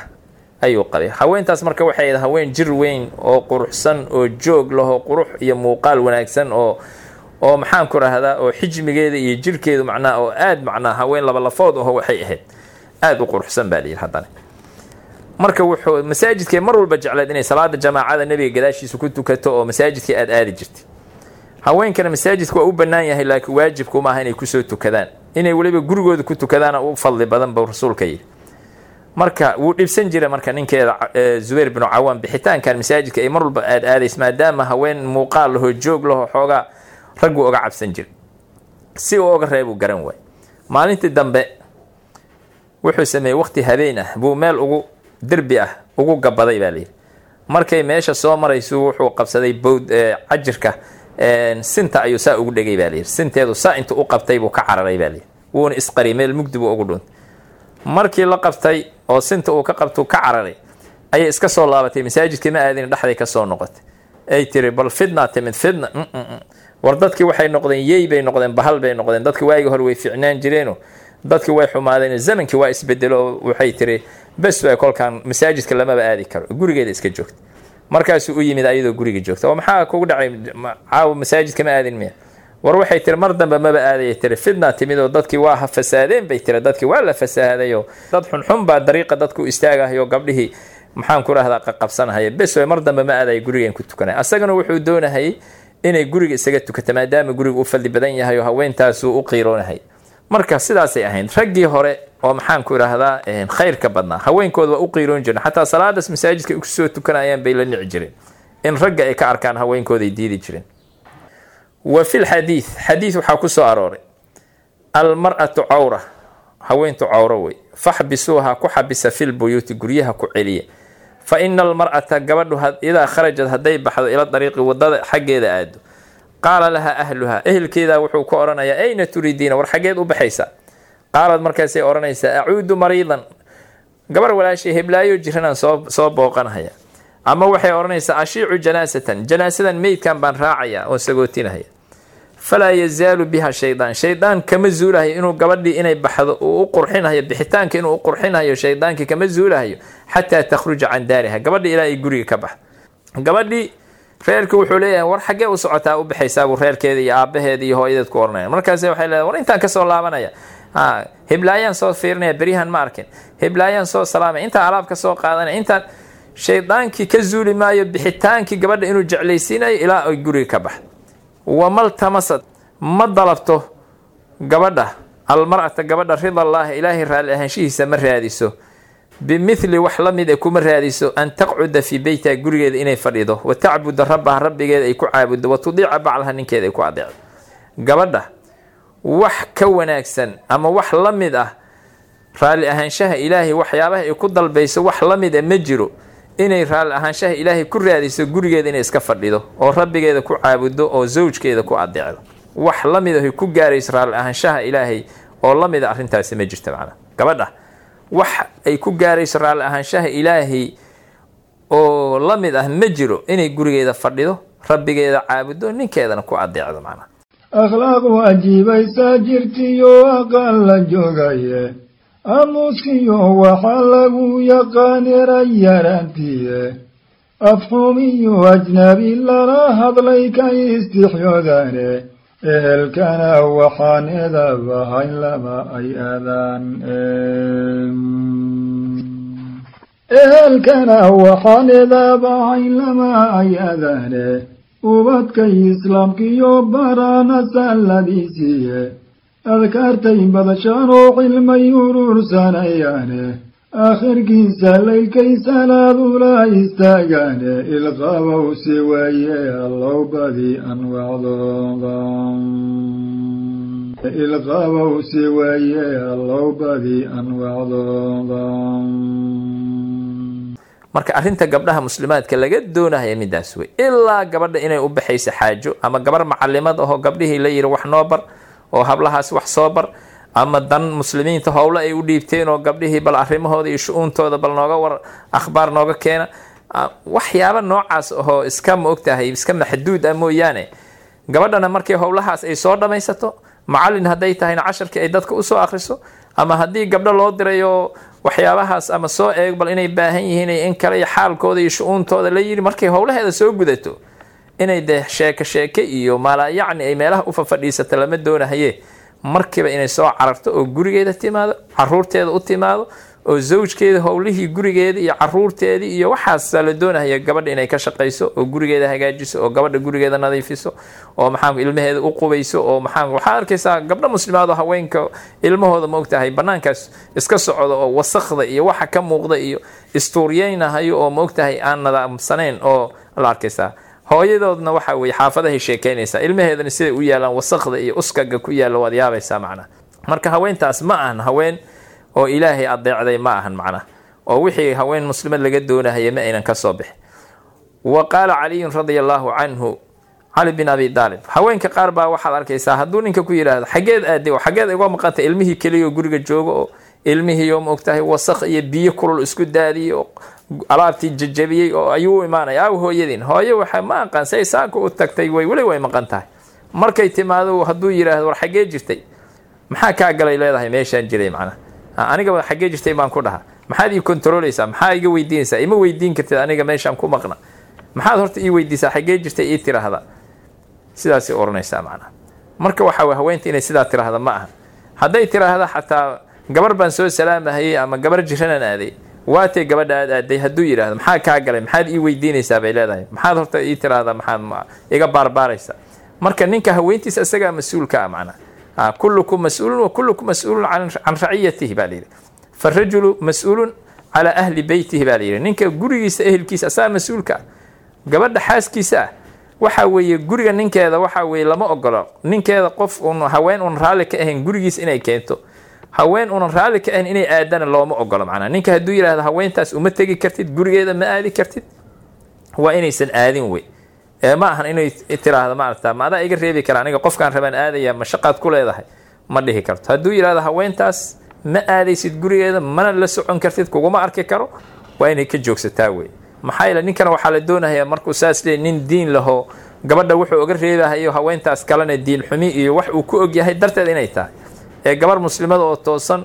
ayuu qabay haweentaas marka waxay ahayd haween jir weyn oo quruxsan oo joog laho qurux iyo muuqaal wanaagsan oo oo maxaan ku rahdaa oo xijmigeeda iyo jirkeedu macnaa oo aad macnaa haween labalafood aho waxay ahayd. Aada u quruxsan baa layidhi haddana. Marka wuxuu masaajidkay mar walba jecleed inay salaada jamaacada nebiga gadaashiisa ku tukato oo masaajidkii aada aadi jirtay? Haweenkana masaajidka waa u bannaan yahay laakiin waajibku maaha inay ku soo tukadaan. Inay weliba gurigooda ku tukadaana u fadli badan buu rasuulka yidhi marka wuu dhibsan jira marka ninkeeda zubayr binu cawaan bixitaankan masaajidka ay mar walba aad aadays maadaama haween muuqaal lahoo joog lahoo xoogaa raggu oga cabsan jira si uu oga reebuu garan waay maalintii dambe wuxuu sameeyey waqti habeen ah buu meel ugu derbi ah ugu gabaday baa layidhi. Markay meesha soo maraysu wuxuu qabsaday bowd cajirka sinta ayuu saa ugu dhegay baa layidhi. Sinteedu saa inta u qabtay buu ka cararay baa layidhi. Wuuna isqari meel mugdi buu ugu dhuuntay markii la qabtay oo sinta uu ka qabtuu ka cararay ayay iska soo laabatay masaajidkii ma aadin dhexday ka soo noqotay. Ay tiri bal fidna timid fidna war dadkii waxay noqdeen yey bay noqdeen bahal bay noqdeen. Dadki waagii hore way ficnaan jireeno dadki way xumaadeen zamankii waa isbedelo waxay tiri bes way kolkaan masaajidka lamaba aadi karo. Gurigeeda iska joogta. Markaasuu u yimid ayadoo guriga joogta. Oo maxaa kugu dhacay? Caawa masaajidka ma aadin miya war waxay tiri mar dambe maba aadaya tiri fidna timid oo dadkii waa ha fasaadeen bay tiri dadkii waa la fasaadayo. Dad xunxun baa dariiqa dadku istaagahayo gabdhihii maxaan ku rahdaa qaqabsanahaya bes mar dambe ma aadaya gurigeen ku tukanay. Asagana wuxuu doonahayay inay guriga isaga tukato maadaama guriga u fadli badan yahay oo haweentaasuu u qiiroonahay. Marka sidaasay ahayd raggii hore oo maxaan ku idhaahdaa khayrka badnaa. Haweenkooda waa u qiiroon jireen xataa salaadaas masaajidka ku soo tukanayaan bay la nici jireen. In ragga ay ka arkaan haweenkooday diidi jireen wa fi lxadiid xadiid waxaa ku soo arooray. Almar'atu cawra haweentu cawro wey. Faxbisuuha ku xabisa filbuyuuti guryaha ku celiya. Fa ina almar'ata gabadhu idaa kharajad hadday baxdo ila dariiqi waddada xaggeeda aado qaala laha ahluha ehelkeeda wuxuu ku odhanayaa ayna turiidiina war xaggeed u baxaysa. Qaalad markaasay odhanaysaa acuudu mariidan. Gabar walaashay heblaayo jiranaan soo booqanhaya ama waxay odhanaysaa ashiicu janaasatan. Janaasadan meydkan baan raacaya oo sagootinahaya falaa yazaalu biha shaydaan. Shaydaan kama zuulahayo inuu gabadhii inay baxdo uu u qurxinayo bixitaanka inuu u qurxinayo shaydaankii kama zuulahayo xataa takhruja can daariha gabadhii ilaa ay guriga ka baxdo gabadhii reerki wuxuu leeyahay war xaggee u socotaa u baxaysaabu reerkeeda iyo aabaheeda iyo hooyadeed ku ohanaya markaas waxay leedahay war intaan ka soo laabanaya. Ha heblaayaan soo fiirinaya beryahan ma arkin. Heblaayaan soo salaamaya intaan alaab ka soo qaadanaya intaan shaydaankii ka zuuli maayo bixitaankii gabadha inuu jeclaysiinayo ilaa ay guriga ka baxdo wamaltamasad ma dalabto gabadha almar'ata gabadha ridallaahi ilaahay raalli ahaanshihiisa ma raadiso. Bimithli wax la mid e kuma raadiso an taqcuda fii beytiha gurigeeda inay fadhido. Wa tacbuda rabbaha rabbigeeda ay ku caabuddo wa tudiica baclaha ninkeeda ay ku adeecdo gabadha wax ka wanaagsan ama wax la mid ah raalli ahaanshaha ilaahay waxyaabaha ay ku dalbayso wax la mid a ma jiro inay raalli ahaanshaha ilaahay ku raadiso gurigeeda inay iska fadhido oo rabbigeeda ku caabuddo oo zawjkeeda ku adeecdo wax la mid ku gaarayso raalli ahaanshaha ilaahay oo la mid a arrintaasi ma jirta macnaa gabadha wax ay ku gaarayso raalli ahaanshaha ilaahay oo la mid ah ma jiro inay gurigeeda fadhido rabbigeeda caabuddo ninkeedana ku adeecdo macnaa akhlaaq waajibaysaa jirtiyo aqaan la joogaye aamuuskiyo waxaa lagu yaqaanera yaraantiye afxumiyo ajnabi lala hadlay ka istixyoodane ehelkana waxaan eedabahayn lama ay aadaan ehelkana waxaan eedaabahayn lama ay aadaane ubadkay islaamkiyo baraana salladiisiiye adkaartay badashaan oo cilmay urursanayaane aakhirkiisa laylkay salaadula istaagaane. Ilqabow si weeye allow badi anwacdooda ilqabow si weeye allow badi anwacdooda marka arrinta gabdhaha muslimaadka laga doonahaya midaas wey ilaa gabadha inay u baxayso xaajo ama gabar macalimad ahoo gabdhihii la yiri wax noo bar oo hablahaas wax soo bar ama dan muslimiinta howle ay u dhiibteen oo gabdhihii bal arrimahooda iyo shu-uuntooda bal nooga war akhbaar nooga keena. Waxyaaba noocaas ahoo iska ma ogtahay iska maxduud ah mooyaane. Gabadhana markii howlahaas ay soo dhammaysato macalin hadday tahayna casharkii ay dadka u soo akhriso ama haddii gabdho loo dirayo waxyaabahaas ama soo eeg bal inay baahan yihiin in kale xaalkooda iyo shu-uuntooda la yiri markay howlaheeda soo gudato inay dee sheeke sheeke iyo maala yacni ay meelaha u fafadhiisata lama doonahaye. Markiiba inay soo cararto oo gurigeeda timaado caruurteeda u timaado oo zawjkeeda howlihii gurigeeda iyo caruurteedii iyo waxaasaa la doonahaya gabadha inay ka shaqayso oo gurigeeda hagaajiso oo gabadha gurigeeda nadiifiso oo maxaa ilmaheeda u qubayso oo maxaa waxaad arkaysaa gabdho muslimaad haweenka ilmahooda ma ogtahay banaankaas iska socda oo wasakda iyo waxa ka muuqda iyo istuuriyeynahayo oo ma ogtahay aan nadaamsanayn oo la arkaysaa hooyadoodna waxa weye xaafadahay sheekeynaysaa ilmaheedana siday u yaalaan wasakda iyo uskaga ku yaalla waad yaabaysaa macnaha marka haweentaas ma ahan haween oo ilaahay adeecday ma ahan macnaha oo wixii haween muslimad laga doonahaya ma aynan ka soo bixin. Wa qaala caliyun radia allaahu canhu cali bin abi daalib haweenka qaar baa waxaad arkaysaa hadduu ninka ku yidhaahdo xageed aaday oo xageed iga maqantay ilmihii keliyaoo guriga jooga oo ilmihiioo ma ogtahay wasakh iyo biyo kulul isku daadiyey oo alaabtii jajabiyey oo ayuu u imaanaya. Aw hooyadiin hooye waxa ma aqaan say saaka u tagtay way weli way maqan tahay. Markay timaado hadduu yidhaahdo war xaggee jirtay. Maxaa kaa galay leedahay? Meeshaan jiray macnaha anigaba xaggee jirtay baan ku dhaha maxaad ii kontrooleysaa maxaa iga weydiinaysaa? Ima weydiin kartid aniga meeshaan ku maqna. Maxaad horta ii weydiisaa? Xaggee jirtay ii tiraahda. Sidaasay oranaysaa macnaha marka waxa wey haweenta inay sidaa tiraahda ma aha. Hadday tiraahda xataa gabar baan soo salaamahayay ama gabar jiranaan aaday waatay gabadha aad aaday hadduu yidhaahdo maxaa kaa galay? Maxaad ii weydiinaysaa bay leedahay. Maxaad horta ii tiraahda maxaad iga baarbaaraysaa. Marka ninka haweentiisa isagaa mas'uulka ah macnaha kullukum mas'uulun wa mas'uulun can raciyatihi baa layidhi farajulu mas'uulun calaa ahli beytihi baa layidhi ninka gurigiisa ehelkiisa asagaa mas'uulka ah. Gabadha xaaskiisa ah. Waxa weeye guriga ninkeeda waxa weye lama ogolo ninkeeda qof un haween un raalli ka ahayn gurigiis inay keento haween unan raalli ka ahayn inay aadana looma ogolo macnaa. Ninka hadduu yidhahdo haweentaas uma tegi kartid gurigeeda ma aadi kartid waa inaysan aadin wey. Ma ahan inay tiraahdo maarata ma iga reebi kara aniga qofkaan rabaan aadaya ma shaqaad ku leedahay ma dhihi karto. Hadduu yidhahdo haweentaas ma aadaysid gurigeeda mana la socon kartid kuguma arki karo waa inay ka joogsataa wey. Maxaa yeele ninkana waxaa la doonayaa markuu saas leey nin diin laho gabadha wuxuu oga reebahayo haweentaas kalena diin xumi iyo wax uu ku ogyahay darteed inay tahay ee gabar muslimada oo toosan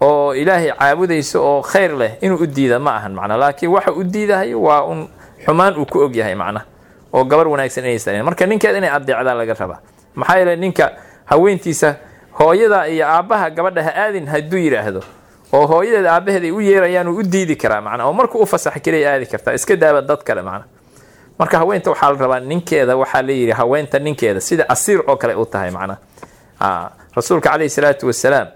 oo ilaahay caabudayso oo khayr leh inuu u diida ma ahan macna. Laakiin waxa u diidahayo waa un xumaan uu ku ogyahay macnaha oo gabar wanaagsan inaysan marka ninkeeda inay adeecdaan laga rabaa. Maxaa yeele ninka haweentiisa hooyada iyo aabbaha gabadha ha aadin hadduu yidhaahdo oo hooyadeed aabaheed ay u yeerayaan uu u diidi karaa macnaa oo markuu u fasax keliya aadi kartaa iska daaba dad kale macnaa marka haweenta waxaa la rabaa ninkeeda waxaa la yidhi haweenta ninkeeda sida asiir oo kale u tahay macnaa rasuulka caleyhi salaatu wasalaam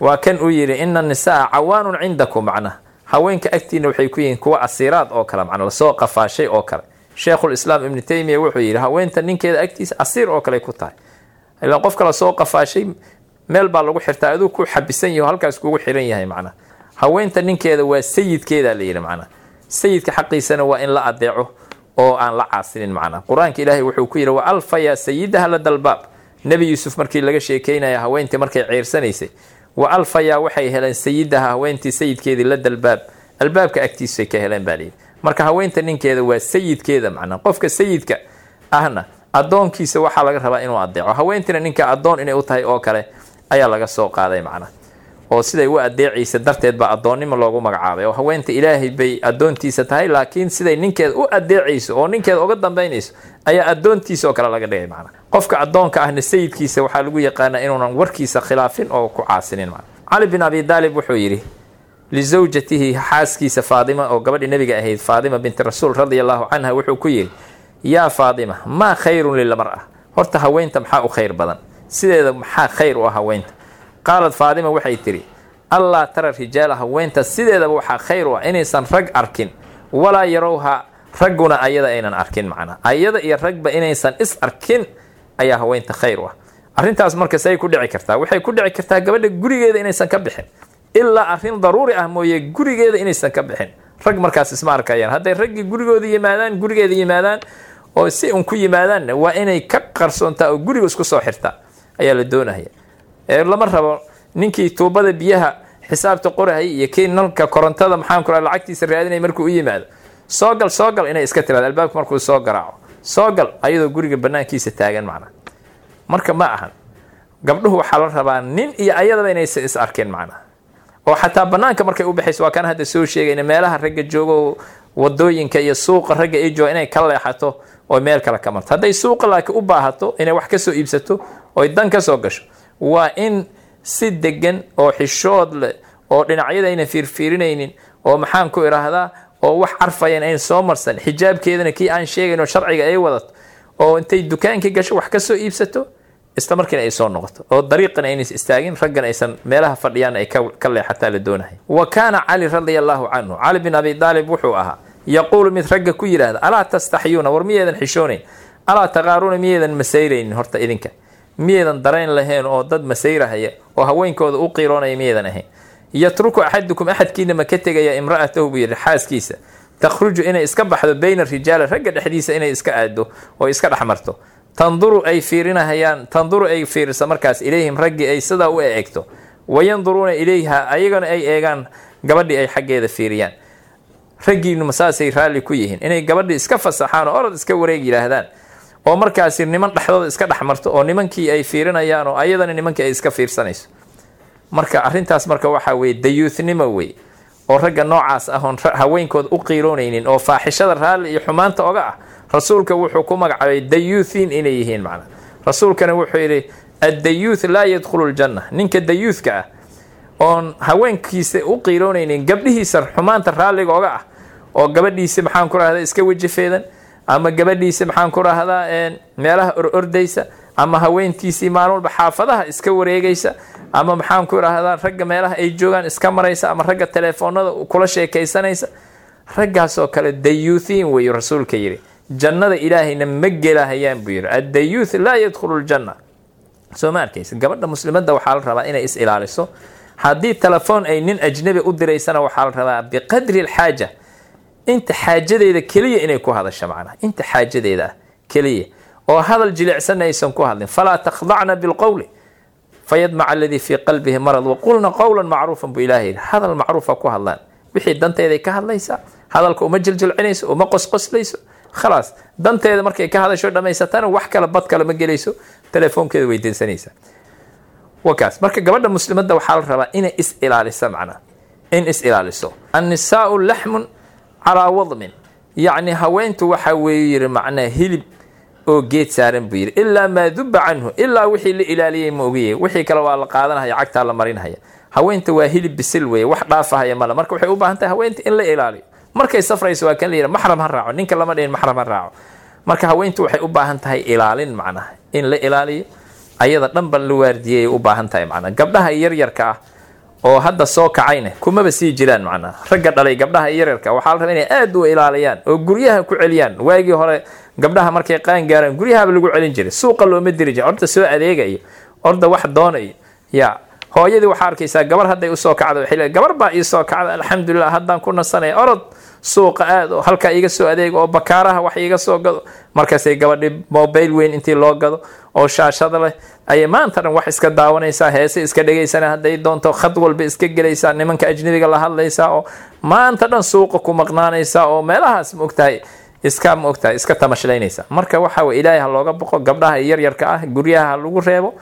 waa kan uu yidhi ina nisaa cawaanun cindakum macnaa. Haweenka agtiina waxay ku yihiin kuwa asiiraad oo kale macnaa la soo qafaashay oo kale. Sheekhul islaam ibnu taymiya wuxuu yidhi haweenta ninkeeda agtiisa asiir oo kale ku tahay. Ilaa qofka la soo qafaashay meel baa lagu xirtaa aduu ku xabisan yaho halkaas kugu xiran yahay macnaa. Haweenta ninkeeda waa sayidkeeda la yidhi macnaa. Sayidka xaqiisana waa in la adeeco oo aan la caasinin macnaa. Qur'aanka ilaahay wuxuu ku yidhi wa alfaya sayidaha la dalbaab nebi yuusuf markii laga sheekeynaya haweentii markay ceersanaysay wa alfayaa waxay heleen sayidaha haweentii sayidkeedii la dalbaab. Albaabka agtiisay ka heleen baa layidhi marka haweenta ninkeeda waa sayidkeeda macnaa qofka sayidka ahna addoonkiisa waxaa laga rabaa inuu adeeco haweentiina ninka addoon inay u tahay oo kale ayaa laga soo qaaday macnaa oo siday u adeecaysa darteed baa addoonnimo loogu magacaabay. Oo haweenta ilaahay bay addoontiisa tahay laakiin siday ninkeeda u adeecayso oo ninkeeda uga dambaynayso ayaa addoontiisa oo kale laga dhigay macna. Qofka addoonka ahna sayidkiisa waxaa lagu yaqaanaa inuunan warkiisa khilaafin oo ku caasinin macna. Cali bin abi daalib wuxuu yidhi lisawjatihi xaaskiisa faadima oo gabadhii nebiga ahayd faadima binti rasuul radia allahu canha wuxuu ku yidhi yaa faadima maa khayrun lilamar-a horta haweenta maxaa u khayr badan? Sideeda maxaa khayr u ah haweenta qaalad faadima waxay tidhi allaa tara rijaala haweenta sideedaba waxaa khayr u ah inaysan rag arkin. Walaa yarowha ragguna ayada aynan arkin macnaa ayada iyo ragba inaysan is arkin ayaa haweenta khayr u ah. Arrintaas marka say ku dhici kartaa waxay ku dhici kartaa gabadha gurigeeda inaysan ka bixin. Ilaa arrin daruuri ah mooye gurigeeda inaysan ka bixin. Rag markaas isma arkayaan hadday raggii gurigooda yimaadaan gurigeeda yimaadaan oo si un ku yimaadaanna waa inay ka qarsoontaa oo guriga isku soo xirtaa ayaa la doonaya lama rabo. Ninkii tuubada biyaha xisaabta qorahaya iyo kii nalka korontada maxaan ku lacagtiisa raadinaya markuu u yimaado. Soo gal soo gal inay iska tiraado albaabka markuu soo garaaco. Soo gal ayadoo guriga banaankiisa taagan macna. Marka ma ahan gabdhuhu waxaa la rabaa nin iyo ayadaba inaysa is arkeen macna. Oo xataa banaanka markay u baxayso waa kan hadda soo sheegayna meelaha ragga joogo waddooyinka iyo suuqa ragga ay jooga inay ka leexato oo meel kale ka marto. Hadday suuqa laakiin u baahato inay wax ka soo iibsato oy dan ka soo gasho waa in si degan oo xishood leh oo dhinacyada ayna fiirfiirinaynin oo maxaan ku idhaahdaa oo wax carfayan ayn soo marsan xijaabkeedana kii aan sheegayn oo sharciga ay wadato oo intay dukaankii gasho wax ka soo iibsato isla markiina ay soo noqoto oo dariiqan aynas istaagin raggan aysan meelaha fadhiyaan ay ka leexataa la doonahay. Wa kaana cali radia allahu canhu cali bin abi daalib wuxuu ahaa yaquulu mid ragga ku yidhaahda alaa tastaxyuuna war miyeedan xishoonayn alaa taqaaruuna miyeedan masayraynin horta idinka miyeedan darayn lahayn oo dad masayrahaya oo haweenkooda u qiiroonaya miyeedan ahayn. Yatruku axadukum axadkiina ma ka tegaya imra'atahu buu yidhi xaaskiisa. Takhruju inay iska baxdo bayna rijaali ragga dhexdiisa inay iska aado oo iska dhex marto. Tanduru ay fiirinahayaan tanduru ay fiirisa markaas ilayhim raggii ay sidaa u eegto. Wayanduruuna ilayha ayagana ay eegaan gabadhii ay xaggeeda fiiriyaan. Raggiinu masaasay raalli ku yihiin. Inay gabadhii iska fasaxaan oo orod iska wareeg yidhaahdaan oo markaasi niman dhexdooda iska dhex marto oo nimankii ay fiirinayaan oo ayadana nimankii ay iska fiirsanayso. Marka arrintaas marka waxaa weye dayuuthnimo wey oo ragga noocaas ah oon haweenkooda u qiiroonaynin oo faaxishada raalli iyo xumaanta oga ah rasuulka wuxuu ku magacaabay dayuuthiin inay yihiin macna. Rasuulkana wuxuu yidhi addayuuth laa yadkhulu ljanna ninka dayuuthka ah oon haweenkiisa u qiiroonaynin gabdhihiisa xumaanta raalliga oga ah oo gabadhiisa maxaan ku rahdaa iska wejifeedan ama gabadhiisa maxaan ku rahdaa meelaha orordaysa ama haweentiisii maalin walba xaafadaha iska wareegaysa ama maxaan ku idhaahdaa ragga meelaha ay joogaan iska maraysa ama ragga teleefoonada kula sheekaysanaysa raggaasoo kale dayuuthiin weyu rasuulka yidhi jannada ilaahayna ma gelahayaan buu yidhi. Addayuuth laa yadkhulu ljanna soo ma arkaysa gabadha muslimadda waxaa la rabaa inay is ilaaliso. Haddii telefoon ay nin ajnabi u diraysana waxaa la rabaa biqadri alxaaja inta xaajadeeda keliya inay ku hadasho macnaha inta xaajadeeda ah keliya. Oo hadal jilicsanna aysan ku hadlin. Falaa takhdacna bilqowli fayadmaca aladii fii qalbihi marad. Waqulna qowlan macruufan buu ilaah yidhi hadal macruufa ku hadlaan. Wixii danteeday ka hadlaysaa hadalka uma jiljilcinayso uma qosqoslayso. Khalaas danteeda markay ka hadasho dhammaysatana wax kale bad kale ma gelayso telefoonkeeda weydiinsanaysa wakaas marka gabadha muslimadda waxaa la rabaa inay is ilaaliso macnaa. In is ilaaliso. Annisaau laxmun calaa wadmin. Yacni haweentu waxa weeye yidhi macnaa hilib oo geed saaran buu yidhi. Ilaa maa duba canhu ilaa wixii la ilaaliyey ma ogiye wixii kale waa la qaadanaya cagtaa la marinhaya haweenta waa hilib bisil weeye wax dhaafahaya male marka waxay u baahan tahay haweenta in la ilaaliyo. Markay safrayso waa kan la yidhi maxram ha raaco ninka lama dhihin maxram ha raaco. Marka haweentu waxay u baahan tahay ilaalin macnaha in la ilaaliyo. Ayada dhanba la waardiyay u baahan tahay macnaha gabdhaha yaryarka ah oo hadda soo kacayna kumaba sii jiraan macnaha ragga dhalay gabdhaha yaryarka waxaa la rabaa inay aad u ilaaliyaan oo guryaha ku celiyaan. Waagii hore gabdhaha markay qaan gaaraan guryahaba lagu celin jiray. Suuqa looma diri jira orda soo adeegayo. Orda wax doonayo. Ya hooyadii waxaa arkaysaa gabar hadday u soo leedahay gabar baa ii soo kacda alxamdulilah haddaan ku nasanaya orod suuqa aad oo iga soo adeega oo bakaaraha wax iiga soo gado. Markaasay gabadhi mobile weyn intii loo gado oo shaashada leh. Ayay maanta wax iska daawanaysaa heese iska dhegaysana hadday doonto khad walba iska gelaysaa nimanka ajnabiga la hadlaysaa oo maanta dhan suuqa ku maqnaanaysaa oo meelahaas ma ogtahay iska ma ogtahay iska tamashlaynaysa marka waxa wey ilaahay ha looga boqo gabdhaha yaryarka ah guryaha ha lagu reebo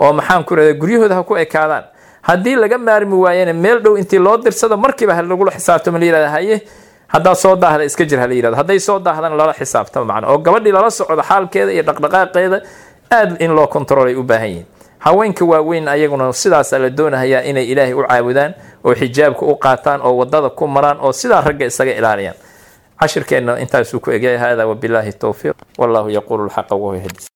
oo maxaan ku rahda guryahooda ha ku ekaadaan. Haddii laga maarmi waayana meel dhow intii loo dirsado markiiba ha lagula xisaabtamo la yirahda haye haddaad soo daahda iska jir hala yiraahdo. Hadday soo daahdana lala xisaabtamo macna oo gabadhii lala socdo xaalkeeda iyo dhaqdhaqaaqeeda aad in loo kontroolay u baahan yihiin. Haweenka waaweyn ayaguna sidaasaa la doonahayaa inay ilaahay u caabudaan oo xijaabka u qaataan oo waddada ku maraan oo sidaa ragga isaga ilaaliyaan. Cashirkeenna intaasuu ku egyahay hada wabilaahi towfiiq wallahu yaquulu lxaqa wahuwa